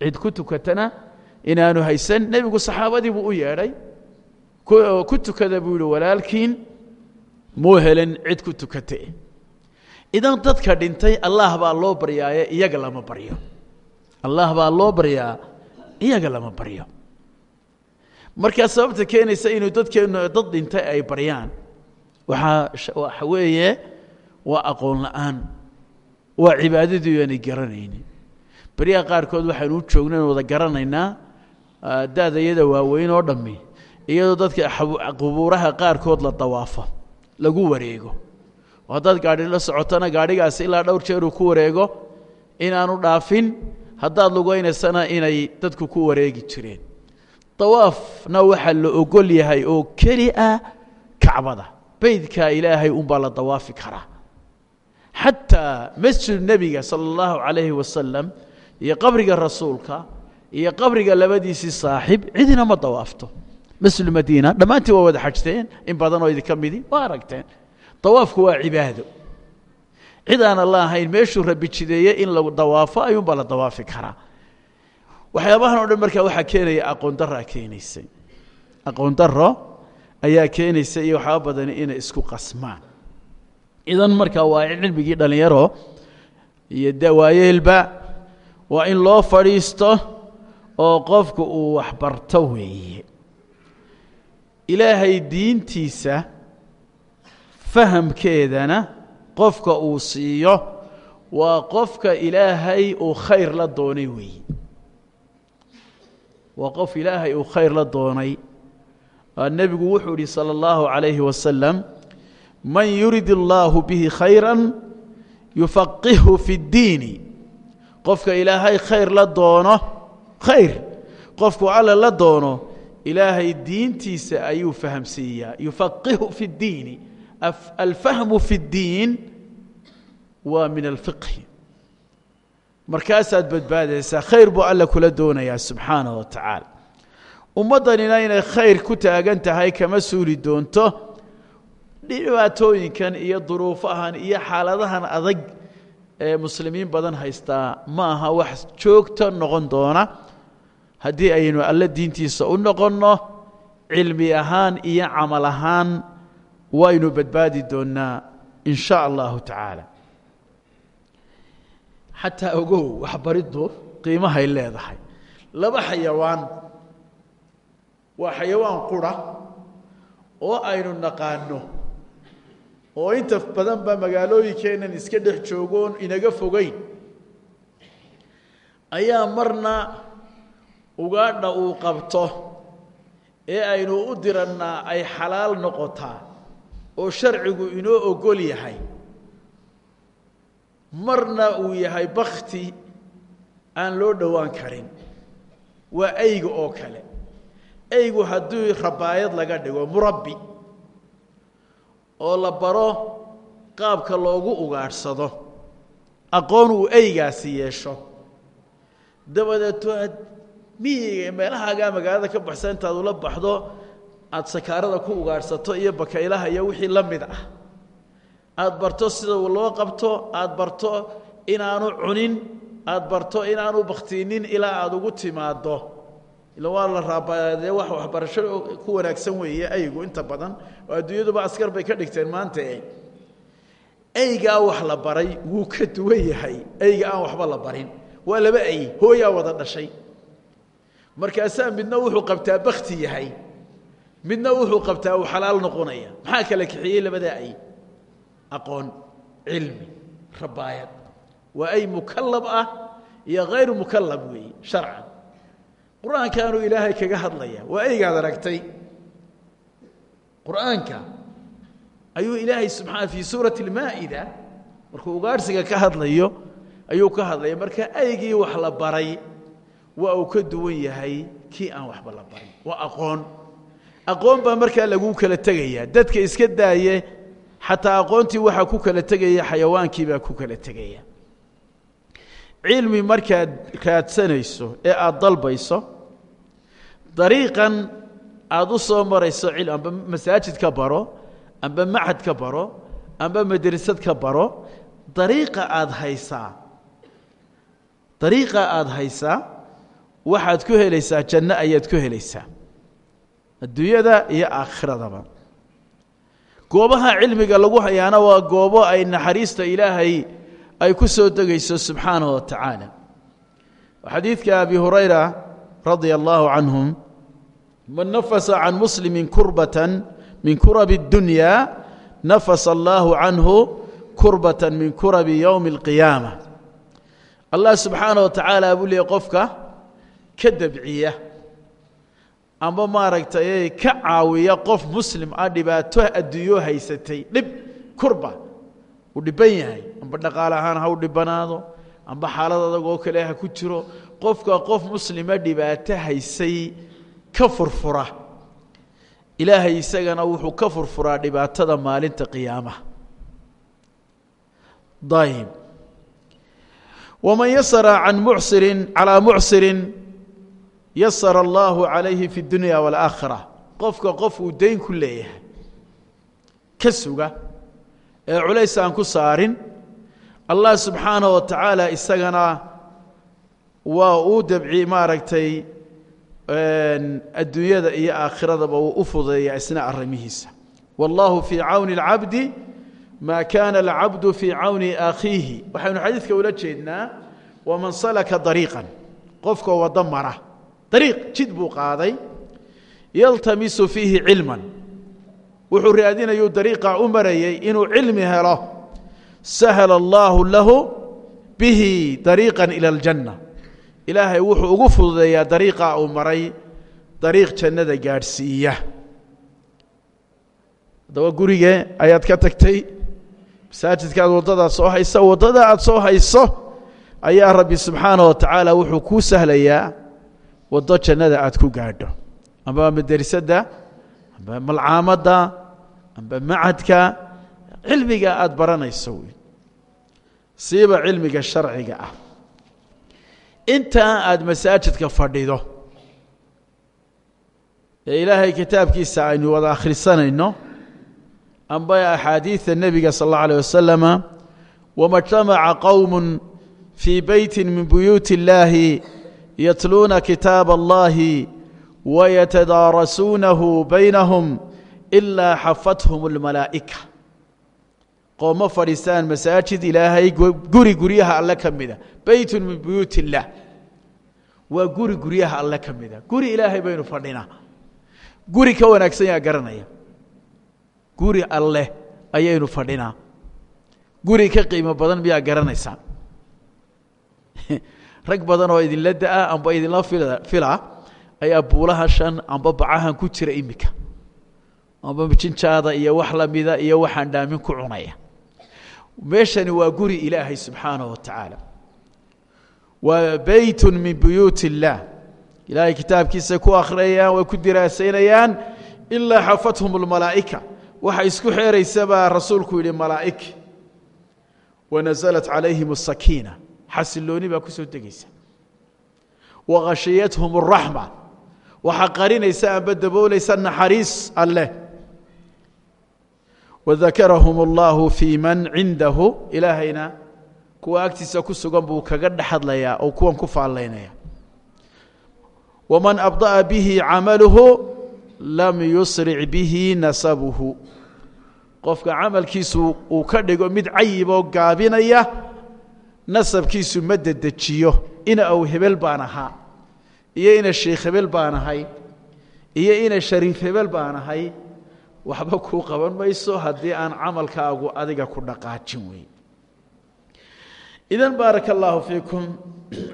Cid ku tukatana inaanu haysan. Nebigu saxaabadii buu u yeedhay ku tukada buu yihi walaalkiin muu helen cid ku tukate. Idan dadka dhintay allah baa loo baryaaye iyaga lama baryo. Allah baa loo baryaa iyaga lama baryo. Markaa sababta keenaysa inuu dadkeenu dad dhintay ay baryaan. Waxaa waxa weeye waa aqoon la'aan waa cibaadadii aanay garanaynin beryaha qaarkood waxaynu u joognayn wada garanaynaa daadayada waaweyn oo dhammi. Iyadoo dadka qubuuraha qaarkood la dawaafo lagu wareego. Oo haddaad gaadhi la socotona gaadhigaasi ilaa dhowr jeer uu ku wareego inaanu dhaafin haddaad lugaynaysana inay dadku ku wareegi jireen. Dawaafna waxaa la ogol yahay oo keli ah kacbada. Beydka ilaahay unbaa la dawaafi karaa xataa masjid nebiga sala allahu calayhi wasalam iyo qabriga rasuulka iyo qabriga labadiisii saaxib cidina ma dawaafto. Masjid madiina dhammaantiin waa wada xajteen in badan oo idinka midi waa aragteen. Dawaafku waa cibaado. Cid aan alla ahayn meeshuu rabi jideeye in la dawaafo ayuunbaa la dawaafi karaa. Waxyaabahan o dhan markaa waxaa keenaya aqoon daraa keenaysay. Aqoon daro ayaa keenaysa iyo waxyaaba badani inay isku qasmaan idan markaa waa cilmigii dhallinyaro iyo dawaayeelba waa in loo fadhiisto oo qofku uu waxbarto weeye ilaahay diintiisa fahamkeedana qofka uu siiyo waa qofka ilaahay uu khayr la doonay weeye waa qof ilaahay uu khayr la doonay nebigu wuxuu yihi salى اllahu عalayhi wasalam man yurid اllahu bihi khayra yufaqihu fi اddiini qofka ilaahay khayr la doono khayr qofku alla la doono ilaahay diintiisa ayuu fahamsiiyaa yufaqihu fi اddiini alfahmu fi اddiin waa min alfiqhi markaasaad badbaadaysaa khayr buu alla kula doonayaa subxaanah wa tacaala ummaddanina inay khayr ku taagan tahay kama suuli doonto dhibaatooyinkan iyo duruufahan iyo xaaladahan adag ee muslimiin badan haystaa ma aha wax joogto noqon doona. Haddii aynu alle diintiisa u noqonno cilmi ahaan iyo camal ahaan waynu badbaadi doonnaa in sha allahu tacaala. Xataa ogow waxbariddu qiimahay leedahay. Laba xayawaan waa xayawaan qura oo aynu naqaano oo inta badan ba magaalooyinkeennan iska dhex joogoon inaga fogeyn. Ayaa marna ugaadha uu qabto ee aynu u dirannaa ay xalaal noqotaa oo sharcigu inoo ogol yahay. Marna uu yahay bakti aan loo dhowaan karin. Waa eyga oo kale. Eygu haddii rabaayad laga dhigo murabbi oo la baro qaabka loogu ugaadhsado aqoon uu eygaasi yeesho. Dabadeeto aad miyiga meelahaagaa magaalada ka baxsan intaad ula baxdo aada sakaarada ku ugaadhsato iyo bakaylaha iyo wixii la mid ah. Aada barto sida loo qabto aada barto inaanu cunin aada barto inaanu baktiinin ilaa aada ugu timaaddo ila waa la raabadee wax waxbarasho ku wanaagsan weeye aygu inta badan oo adduunyaduba askar bay ka dhigteen maanta e eygaa wax la baray wuu ka duwan yahay. Eyga aan waxba la barin. Waa laba ey hooyaa wada dhashay. Markaasaa midna wuxuu qabtaa bakti yahay. Midna wuxuu qabtaa uu xalaal noqonaya. Maxaa kala kixiyey labadaa ay? Aqoon cilmi rabaayad waa ay mukalab ah iyo hayru mukalab weeye sharcan qur'aankaanuu ilaahay kaga hadlaya waa eygaad aragtay. Qur'aanka. Ayuu ilaahay subxaana fii suurati اlmaa'ida markuu ugaadhsiga ka hadlayo ayuu ka hadlaya marka eygii wax la baray waa uu ka duwan yahay kii aan waxba la barin. Waa aqoon. Aqoon baa markaa lagu kala tegaya dadka iska daaye xataa aqoontii waxaa ku kala tegaya xayawaankii baa ku kala tegaya cilmi markaad raadsanayso ee aada dalbayso dariiqan aada u soo marayso cil amba masaajid ka baro amba macad ka baro amba madrasad ka baro dariiqa aada haysaa dariiqa aada haysaa waxaad ku helaysaa janno ayaad ku helaysaa adduunyada iyo aakhiradaba goobaha cilmiga lagu hayaana waa goobo ay naxariista ilaahay ay ku soo degayso subxaanaه wa tacaala. Xadiidka abi hurayra radia allahu canhum من نفس عن muslimin kurbatan min kurab اdunya nafasa allahu canhu kurbatan min kurabi ywmi اlqiyaama allah subxaana wa tacaala buu leeyay qofka ka debciya amba maaragtay ka caawiya qof muslim ah dhibaato adduunyo haysatay dhib kurba uu dhibban yahay amba dhaqaale ahaan ha u dhibanaado amba xaalad adag oo kale ha ka furfura. Ilaahay isagana wuxuu ka furfuraa dhibaatada maalinta qiyaamaha. Ayib waman yasara can mucsirin calaa mucsirin yasara allaahu calayhi fi dunya waalaakhira qofka qof uu dayn ku leeyahay ka suga ee culays aan ku saarin allah subxaanaه wa tacaala isagana waa uu dabci maaragtay adduunyada iyo aakhiradaba uu u fudeeya isna arrimihiisa. Wallahu fii cawni اlcabdi maa kaana alcabdu fii cawni akhiihi. Waxaynu xadiidka ula jeednaa waman salaka dariiqan. Qofka waddo mara. Dariiq jid buu qaaday. Yaltamisu fiihi cilman. Wuxuu raadinayuu dariiqa u marayay inuu cilmi helo. Sahala allaahu lahu bihi dariiqan ila aljanna ilaahay wuxuu ugu fududeeyaa dariiqa uu maray dariiq jannada gaadhsiiya. Haddaba gurige ayaad ka tagtay? Masaajidkaad waddadaad soo haysa waddada aad soo hayso ayaa rabbi subxaana wa tacaala wuxuu kuu sahlayaa waddo jannada aad ku gaadho. Amba madrasadda amba malcaamadda amba macadka cilmiga aada baranayso siiba cilmiga sharciga ah intaa aada masaajidka fadhido ee ilaahay kitaabkiisa aynu wada akhrisanayno amba axaadiida nebiga sal اllau alيه wasalama wama اjtamaca qowm fii beyti min buyuuti اllahi yatluuna kitaab allahi wayatadaarasuunahu baynahum ilaa xafathum اlmalaa'ika qooma fadhiistaan masaajid ilaahay guri guryaha alle ka mida. Min buyuut اllah waa guri guryaha alle ka guri ilaahay baynu fadhinaa. Guri ka wanaagsan yaa garanaya. Guri alleh ayaynu fadhinaa. Guri ka qiimo badan miyaa garanaysaa? Rag badan oo idinla da'a amba idinla fila ayaa buulaha shan amba bacahan ku jira imika. Amba jinjaada iyo wax lamida iyo waxaan dhaamin ku cunaya meeshani waa guri ilaahay subxaanaه wa tacaala waa beyt min buyuut اllah ilaahay kitaabkiisa ku akhriyayaan way ku diraasaynayaan ilaa xafathum اlmalaa'ika waxa isku xeeraysa baa rasuulku yihi malaa'ig wanaزlat calayhim الsakiina xasilooni baa ku soo degaysa wakhashiyathum الraxma waxaa qarinaysa amba daboolaysa naxariis alleh wadakarahum اllahu fii man cindahu ilaahayna kuwa agtiisa ku sugan buu kaga dhex hadlayaa oo kuwan ku faallaynaya waman abda'a bihi camaluhu lam yusric bihi nasabuhu qofka camalkiisu uu ka dhigo mid cayiboo gaabinaya nasabkiisu ma dedejiyo ina aw hebel baan ahaa iyo ina sheikh hebel baan ahay iyo ina shariif hebel baan ahay waxba kuu qaban mayso haddii aan camalkaagu adiga ku dhaqaajin wey idan baaraka allaahu fiikum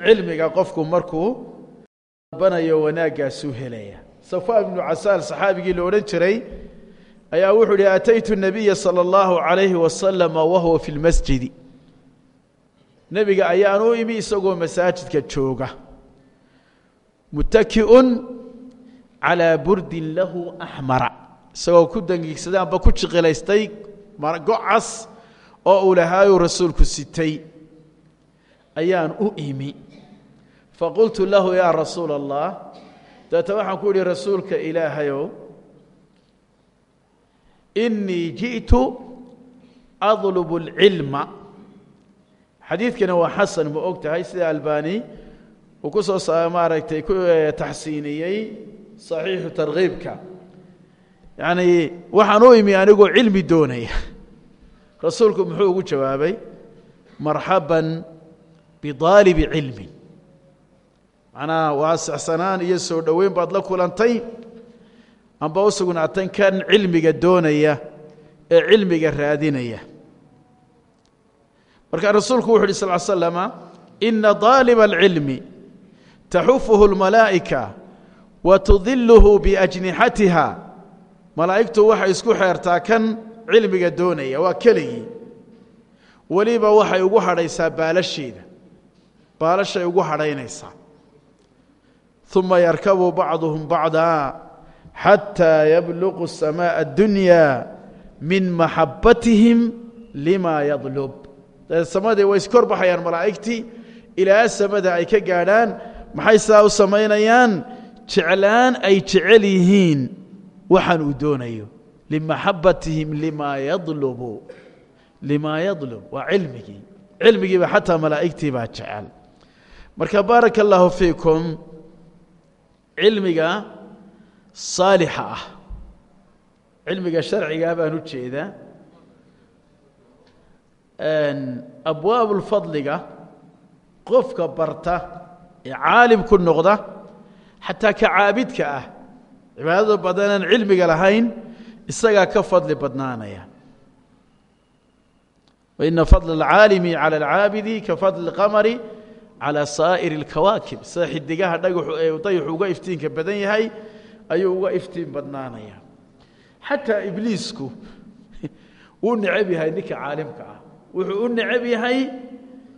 cilmiga qofku markuu banayo wanaaggaasuu helaya safaa ibnu casaal saxaabigii la odhan jiray ayaa wuxuu ihi ataytu nabiya sala allahu calayhi wasalama wahuwa fi lmasjidi nebiga ayaan u imi isagoo masaajidka jooga. Mutaki'un calaa burdin lahu axmara isagoo ku dangiigsaday amba ku jiqilaystay gocas oo uu lahaayuu rasuulku sitay ayaan u imi. Faqultu lahu yaa rasuula allah dabeeta waxaan ku idhi rasuulka ilaahayow inii ji'tu adlubu اlcilma xadiidkana waa xasan ma og tahay sida albani uu ku soo maaragtay ku taxsiiniyey saxiixu tarkiibka yacnii waxaan u imi anigoo cilmi doonaya. Rasuulku muxuu ugu jawaabay marxaban bidaalibi cilmin. Macnaha waasicsanaan iyo soo dhoweyn baad la kulantay amba u sugnaatan kan cilmiga doonaya ee cilmiga raadinaya. Markaa rasuulku wuxu uhi sal slama ina daaliba alcilmi taxufuhu اlmalaa'ika wa tudiluhu biajnixatiha malaa'igtu waxay isku xeertaa kan cilmiga doonaya waa keligii. Waliba waxay ugu hadhaysaa baalasheeda. Baalashay ugu hadhaynaysaa. Uma yarkabu bacduhum bacdaa xataa yabluqu samaa addunyaa min maxabbatihim limaa yadlub dee samadii way iskor baxayaan malaa'igtii ilaa samada ay ka gaadhaan maxay saa u samaynayaan? Jeclaan ay jecel yihiin waxaan uu doonayo limaxabatihim lima yadlubu lima yadlub waa cilmigii. Cilmigiiba xataa malaa'igtii baa jecel. Marka baaraka اllahu fiikum cilmiga saalixa ah cilmiga sharcigaa baan u jeedaa abwaabu lfadliga qofka barta ee caalim ku noqda xataa ka caabidka ah cibaadada badanaan cilmiga lahayn isagaa ka fadli badnaanaya waina fadla alcaalimi cala alcaabidi ka fadli اlqamari calى saa'iri اlkawaakib sida xidigaha dhagaxu ee dayaxu uga iftiinka badan yahay ayuu uga iftiin badnaanaya xataa ibliisku wuu necab yahay ninka caalimka ah wuxuu u necab yahay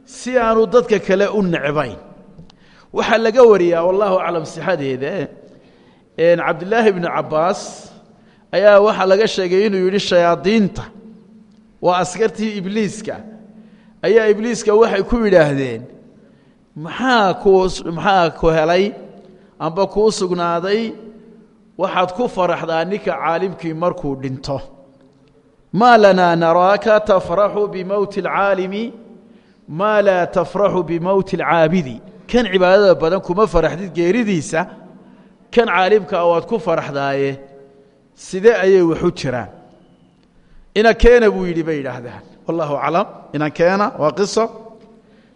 si aanu dadka kale u necbayn waxaa laga wariyaa wallahu aclam sixadeeda Cabdilaahi bnu cabbaas ayaa waxaa laga sheegay inuu yidhi shayaadiinta waa askartii ibliiska. Ayaa ibliiska waxay ku yidhaahdeen maxaa ku maxaa ku helay? Amba kuu sugnaaday? Waxaad ku faraxdaa ninka caalimkii markuu dhinto. Maa lanaa naraaka tafraxu bimowti اlcaalimi maa laa tafraxu bimowti اlcaabidi kan cibaadada badan kuma faraxdid geeridiisa kan caalimka waad ku faraxdaaye sidee ayay waxu jiraan? Inankeena buu yidhi bay yidhaahdaan. Wallahu aclam inankeena waa qiso.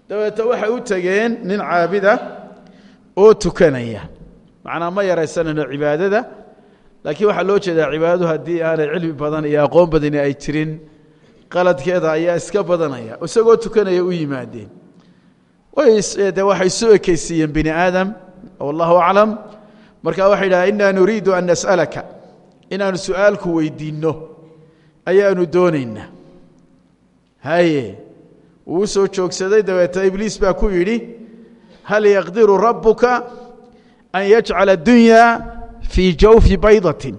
Dabeete waxay u tegeen nin caabida oo tukanaya. Macnaa ma yaraysanayno cibaadada laakiin waxaa loo jeedaa cibaadadu haddii aanay cilmi badan iyo aqoon badani ay jirin qaladkeeda ayaa iska badanaya isagoo tukanaya u yimaadeen. De waxay soo ekeysiiyeen bini aadam wallahu aclam marka waxay dhaha inaa nuriidu an nas'alaka. Inaanu su'aalku weydiinno ayaanu doonaynaa. Haye wuu soo joogsaday dabeete ibliis baa ku yidhi hal yaqdiru rabuka an yajcala اdunya fii jawfi baydatin?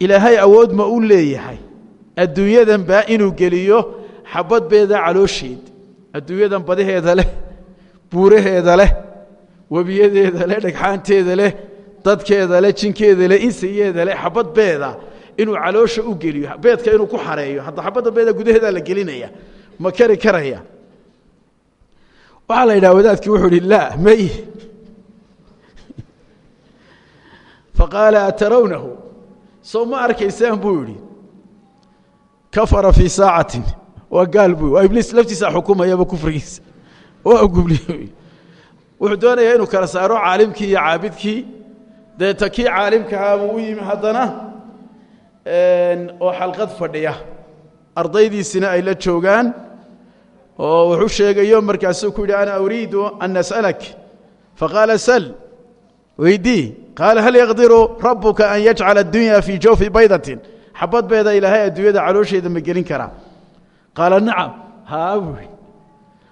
Ilaahay awood ma u leeyahay. Adduunyadan baa inuu geliyo xabad beeda caloosheed. Adduunyadan badaheeda leh buuraheeda leh webiyadeeda leh dhagxaanteeda leh dadkeeda leh jinkeeda leh insiyeeda leh xabad beeda inuu caloosha u geliyo beedka inuu ku xareeyo hadda xabadda beeda gudaheedaa la gelinaya ma kari karaya. Waxaa la yidhaha wadaadkii wuxuu ihi laa may faqaala atarawnahu. Soo ma arkaysaan buu idhi kafara fii saacatin. Waa gaal buu waa ibliis laftiisaa xukumayaba kufrigiisa. Waa gubliy wuxuu doonayaa inuu kala saaro caalimkii iyo caabidkii. Deeta kii caalimkahaa buu u yimi haddana oo xalqad fadhiya. Ardaydiisina ay la joogaan oo wuxuu sheegayo markaasuu ku yidhi ana an as'alak faqaala sal weydii qaala hal yaqdiru rabuka an yajcala addunya fii jawfi baydatin? Xabad beeda ilaahay adduunyada caloosheeda ma gelin karaa. Qaala nacam. Haa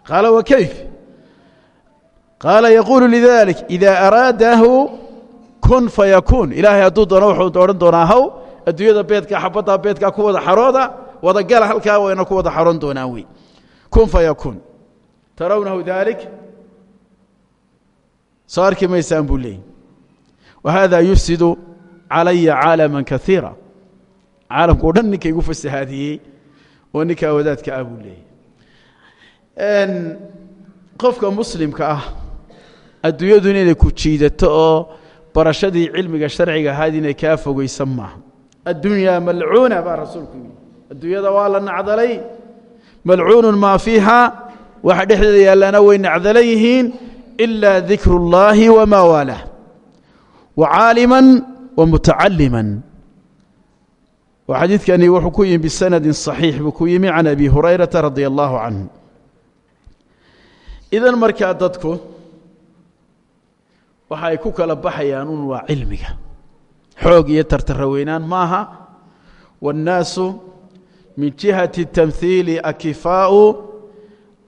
qaala wa kayf qaala yaquulu lidalik ida araadahu kun fayakuun ilaahay hadduu doono wuxuu odhan doonaa haw adduunyada beedka xabaddaa beedkaa ku wada xarooda wada gala halkaa wayna ku wada xaroon doonaan wey kun fayakuun tarawnahu dalik soo arki maysaan buu leeyay wa hada yufsidu calaya caalama kaiira caalamka o dhan ninka igu fasahaadiyey oo ninkaa wadaadka ah buu leeyay qofka muslimka ah adduunyaduna inay ku jiidato oo barashadii cilmiga sharciga ahayd inay kaa fogeysan maaha. Addunyaa malcuuna baa rasuulku yidhi. Waa la nacdalay. Malcuunu maa fiiha waxa dhexdeeda yaallana way nacdalan yihiin ila dikru اllahi wma waalah wa caalima wa mutacalima xadiidkani wuxuu ku yimi bisanadi صaxiix buu ku yimi can abi hurayrata radi allahu idan markaa dadku waxa ay ku kala baxayaan un waa cilmiga. Xoog iyo tartara weynaan maaha. Wاnnaasu min jihati tamhiili akifaau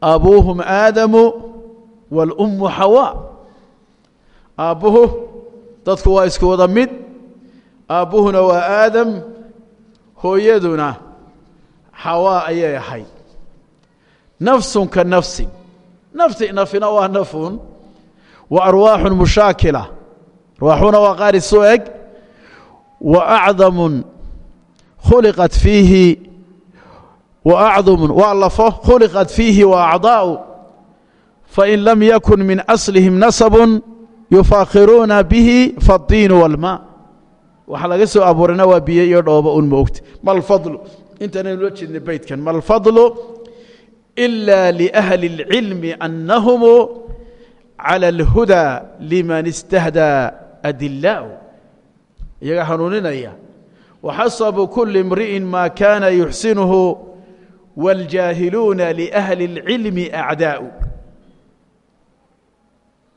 abuuhum aadamu wاlummu xawaa aabbuhu dadku waa isku wada mid. Aabbuhuna waa aadam. Hooyaduna xawaa ayay ahayd. Nafsun ka nafsin. Nafsi nafina waa nafun wa arwaaxun mushaakila. Arwaaxuna waa qaar isu eg. Wa acdamun khuliqat fiihi. Wa acdumun waa lafo. Khuliqat fiihi wa acdaa'u. Fain lam yakun min aslihim nasabun yufaakiruuna bihi fadiinu walmaa waxaa laga soo abuurana waa biyo iyo dhoobo un ma ogta ma lfadlu intaanaynu la jeedna beytkan ma alfadlu ila liahli اlcilmi annahum cala اlhudaa liman istahdaa adilaau iyaga hanuuninaya waxasabu kuli imri'in ma kana yuxsinuhu wاljaahiluuna liahli اlcilmi acdaau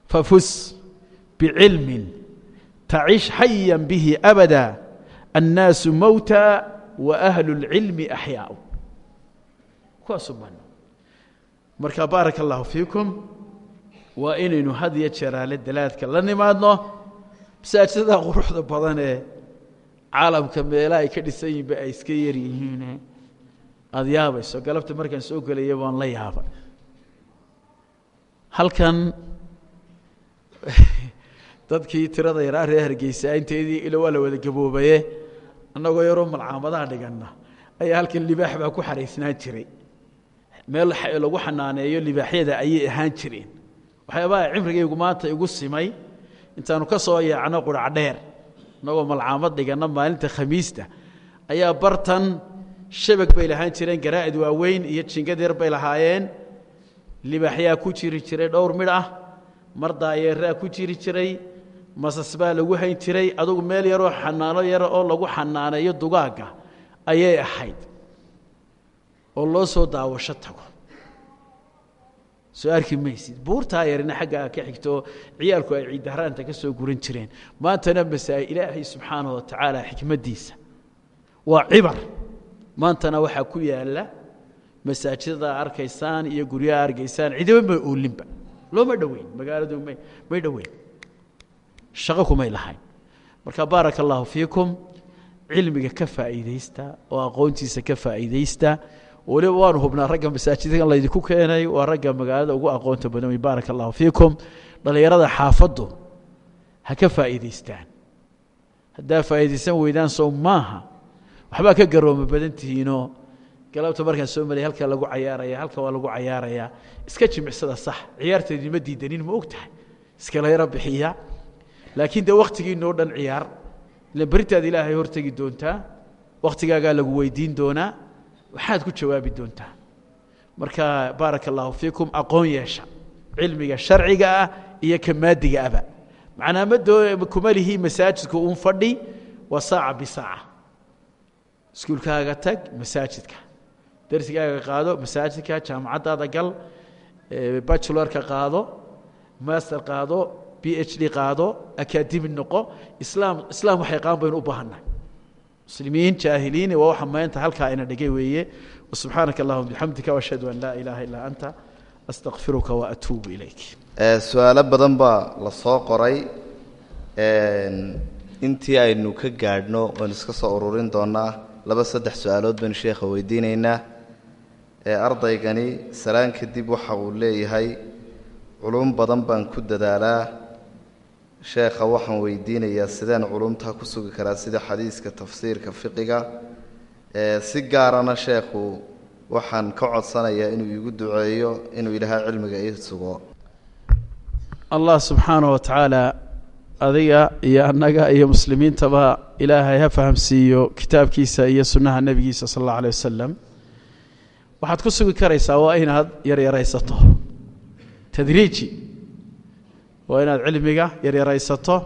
fafus bicilmin tacish xaya bihi abada annaasu mowta wa ahlu اlcilmi axyaau kuwaasu bano marka baaraka allahu fiikum waa inaynu had iyo jeeraale dalaadka la nimaadno. Masaajidada quruxda badan ee caalamka meelaha ay ka dhisan yihinba ay iska yar yihiine aada yaabayso. Galabta markaan soo gelaya dadkii tirada yaraa reer hargeysa inteedii ilo waa wada gaboobaye. Annagoo yaroo malcaamadaha dhiganna ayaa halkan libaax baa ku xaraysnaan jiray. Meel lagu xanaaneeyo libaaxyada ayay ahaan jireen waxyaabaha cimrigaygu maanta igu simay intaanu ka soo yaacno qurac dheer innagoo malcaamad dhiganna maalinta khamiista ayaa bartan shabag bay lahaan jireen garaa'id waaweyn iyo jingad yar bay lahaayeen. Libaaxyaa ku jiri jiray dhowr midh ah mar daayeeraa ku jiri jiray masas baa lagu hayn jiray adugu meel yaroo xanaano yara oo lagu xanaaneeyo dugaagga ayay ahayd oo loo soo daawasho tago soo arki maysid. Buurtaa yarina xaggaa ka xigto ciyaalku ay ciidahraanta ka soo guran jireen. Maantana masaa ilaahay subxaana wa tacaala xikmaddiisa. Waa cibar. Maantana waxaa ku yaalla masaajidada arkaysaan iyo guryaha arkaysaan cidiba ma oolinba looma dhoweyn magaaladu may may dhoweyn. Shaqo kumay lahayn. Marka baaraka allahu fiikum cilmiga ka faa'iidaysta oo aqoontiisa ka faa'iidaysta weliba waanu hubnaa ragga masaajidkan laydinku keenay waa ragga magaalada ugu aqoonta badan wey allahu fiikum. Dhallinyarada xaafaddu ha ka faa'iidaystaan. Haddaa faa'iidaysan weydaan sow maaha. Waxbaa ka garooma badan galabta markaan soo halkaa lagu cayaaraya halka waa lagu cayaarayaa iska jimicsada sax ciyaarteedii ma diidanin ma og tahay. Iskala yaro bixiya. Laakiin dee wakhtigiinoo dhan ciyaar. Ila beritaad ilaahay hortegi doontaa? Wakhtigaagaa lagu weydiin doonaa waxaad ku jawaabi doontaa. Marka baaraka allahu fiikum aqoon yeesha. Cilmiga sharciga ah iyo ka maadiga aba. Macnaa ma kuma lihi masaajidku uun fadhi? Waa saaca bisaaca iskuulkaaga tag masaajidka. Darsigaaga qaado masaajidka jaamacaddaada gal bachelorka qaado master qaado b h d qaado akademi noqo. Islaam islaam wax yaqaan baynu u baahannahay muslimiin jaahiliin waa waxa maanta halkaa ina dhigay weeye. Subxaanaka allahuma bixamdika washhadu an laa ilaaha illaa anta astaqfiruka waatuubu ilayk. Su'aalo badan baa la soo qoray. Intii aynu ka gaadhno waynu iska soo ururin doonaa laba saddex su'aalood baynu sheekha weydiinaynaa. Ardaygani salaan kadib waxa uu leeyahay culum badan baan ku dadaalaa sheekha waxaan weydiinayaa sideen culumta ku sugi karaa sida xadiiska tafsiirka fiqiga. Si gaarana sheekhu waxaan ka codsanayaa inuu iigu duceeyo inuu ilaahaa cilmiga ii sugo. Allah subxaanah wa tacaala adiga iyo annaga iyo muslimiintaba ilaahay ha fahamsiiyo kitaabkiisa iyo sunnaha nebigiisa sal allau alay wasalam waxaad ku sugi karaysaa waa inaad yaryaraysato. Tadriiji waa inaad cilmiga yaryaraysato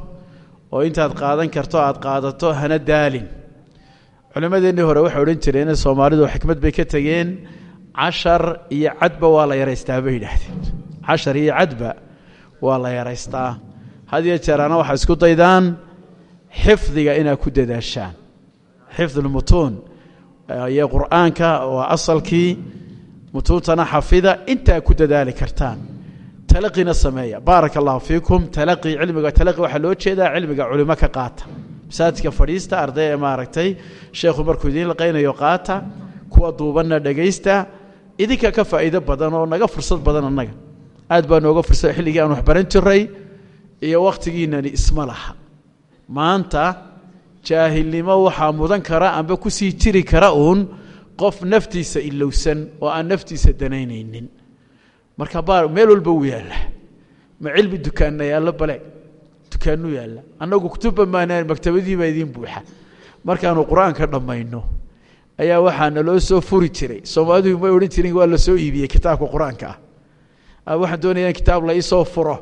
oo intaad qaadan karto aad qaadato hana daalin. Culimmadeennii hore waxay odhan jireen soomaalidu xikmad bay ka tegeen cashar iyo cadba waa la yaraystaa bay yidhaahdeen. Cashar iyo cadba waa la yaraystaa. Had iyo jeeraana waxaa isku daydaan xifdiga inaad ku dadaashaan. Xifdulmutuun iyo qur'aanka waa asalkii mutuuntana xafida intaa ku dadaali kartaan talaqina sameeya. Baaraka allahu fiikum. Talaqi cilmiga talaqi waxaa loo jeedaa cilmiga culimo ka qaata. Masaajidka fadhiista arday ee maaragtay sheekhu markuu idiin laqaynayo qaata kuwa duubanna dhegaysta idinka ka faa'iido badan oo naga fursad badan annaga. Aad baa nooga fursad xilligii aan waxbaran jiray iyo wakhtigiinani isma laha. Maanta jaahilnimo waxaa mudan kara amba ku sii jiri kara uun qof naftiisa ilowsan oo aan naftiisa danaynaynin marka baar meel walba uu yaalla. Ma cilmi dukaanna yaallo bale. Dukaanu yaalla. Annagu kutubba maanaan maktabadiibaa idiin buuxa. Markaanu qur'aanka dhammayno ayaa waxaa naloo soo furi jiray. Soomaalidu may odhan jirin waa la soo iibiyey kitaabka qur'aanka ah. Waxaan doonaya in kitaab la iisoo furo.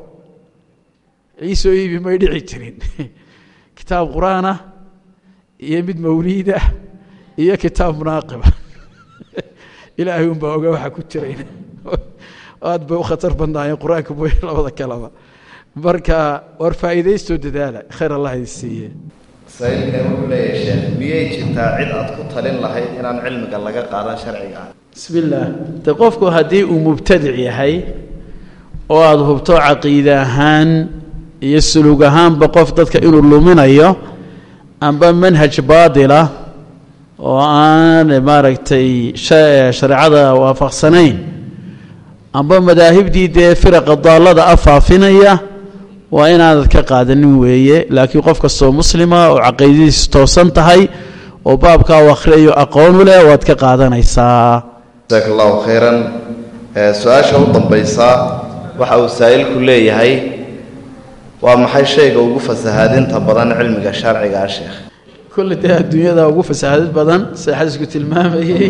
Iisoo iibi may dhici jirin. Kitaab qur'aanah iyo mid mawliidah iyo kitaab munaaqiba ilaahay unbaa oga waxa ku jirayn aad bay u khatar badnaayeen qur'aanka mooye labada kaleba marka war faa'iidaystoo dadaala khayr allah idin siiye sailkan wuxuu leeyahay sheekh miyay jirtaa cid aad ku talin lahayd inaan cilmiga laga qaadan sharciga ah? Bismi illaah de qofku haddii uu mubtadic yahay oo aada hubto caqiide ahaan iyo sulug ahaanba qof dadka inuu luminayo amba manhaj baadila oo aan maaragtay shareecada waafaqsanayn amba madaahibdii dee firaqa daallada ah faafinaya waa inaanad ka qaadanin weeye. Laakiin qof kastoo muslima oo caqiidadiisu toosan tahay oo baabkaa u akhriyayo aqoon u leh waad ka qaadanaysaa. Jasaaka allahu khayran su'aasha u dambaysa waxa uu saa'ilku leeyahay waa maxay shayga ugu fasahaadinta badan cilmiga sharciga ah sheekh? Kolle dee adduunyada ugu fasahaadid badan sida xadiisku tilmaamayey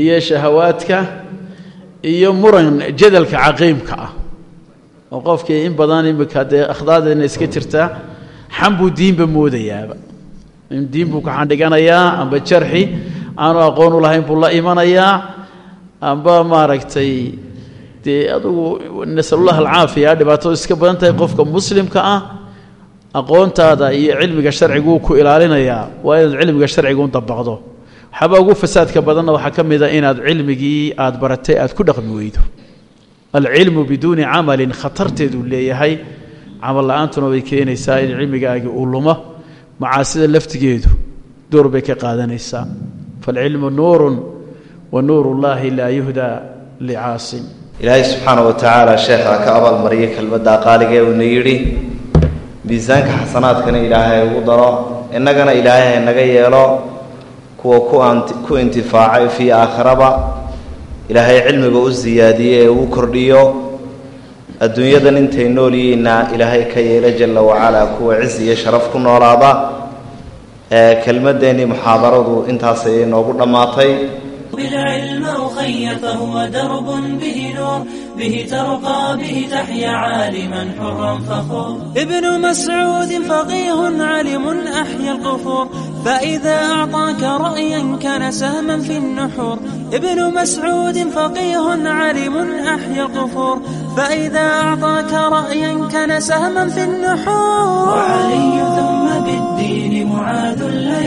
iyo shahawaadka iyo muran jadalka caqiimka ah. Oo qofkii in badan imika dee akhdaadeenna iska jirta xan buu diinba moodayaaba in diin buu kaxan dhiganayaa amba jarxi aanu aqoon u lahayn buu la imanayaa amba maaragtay dee adugu nasalullah alcaafiya dhibaatadu iska badan tahay qofka muslimka ah aqoontaada iyo cilmiga sharciguu ku ilaalinayaa waa inaad cilmiga sharciga u dabaqdo waxaaba ugu fasaadka badanna waxaa ka mida inaad cilmigii aad baratay aad ku dhaqmi weydo. Alcilmu biduuni camalin khatarteeduu leeyahay camal la'aantuna way keenaysaa in cilmigaagii uu lumo macaasida laftigeedu door bay ka qaadanaysaa. Faalcilmu nuurun wa nuur ullaahi laa yuhdaa licaasin ilaahay subxaana wa tacaala sheekha ka abaalmariyay kelmadda qaaliga ee uuna yidhi miisaanka xasanaadkana ilaahay ugu daro innagana ilaahay haynaga yeelo kuwa ku ku intifaacay fii aakhiraba ilaahay cilmiga u siyaadiye ee uu kordhiyo adduunyadan intay nool yihiinna ilaahay ka yeela jalla wacalaa kuwa ciz iyo sharaf ku noolaada kelmaddeenii muxaadaradu intaas ayay noogu dhammaatay به ترقى به تحيا عالما حرا فخور ابن مسعود فقيه علم أحيا القفور فإذا أعطاك رأيا كان سهما في النحور ابن مسعود فقيه عالم أحيا القفور فإذا أعطاك رأيا كان سهما في النحور وعلي ثم بالدين معاذ لا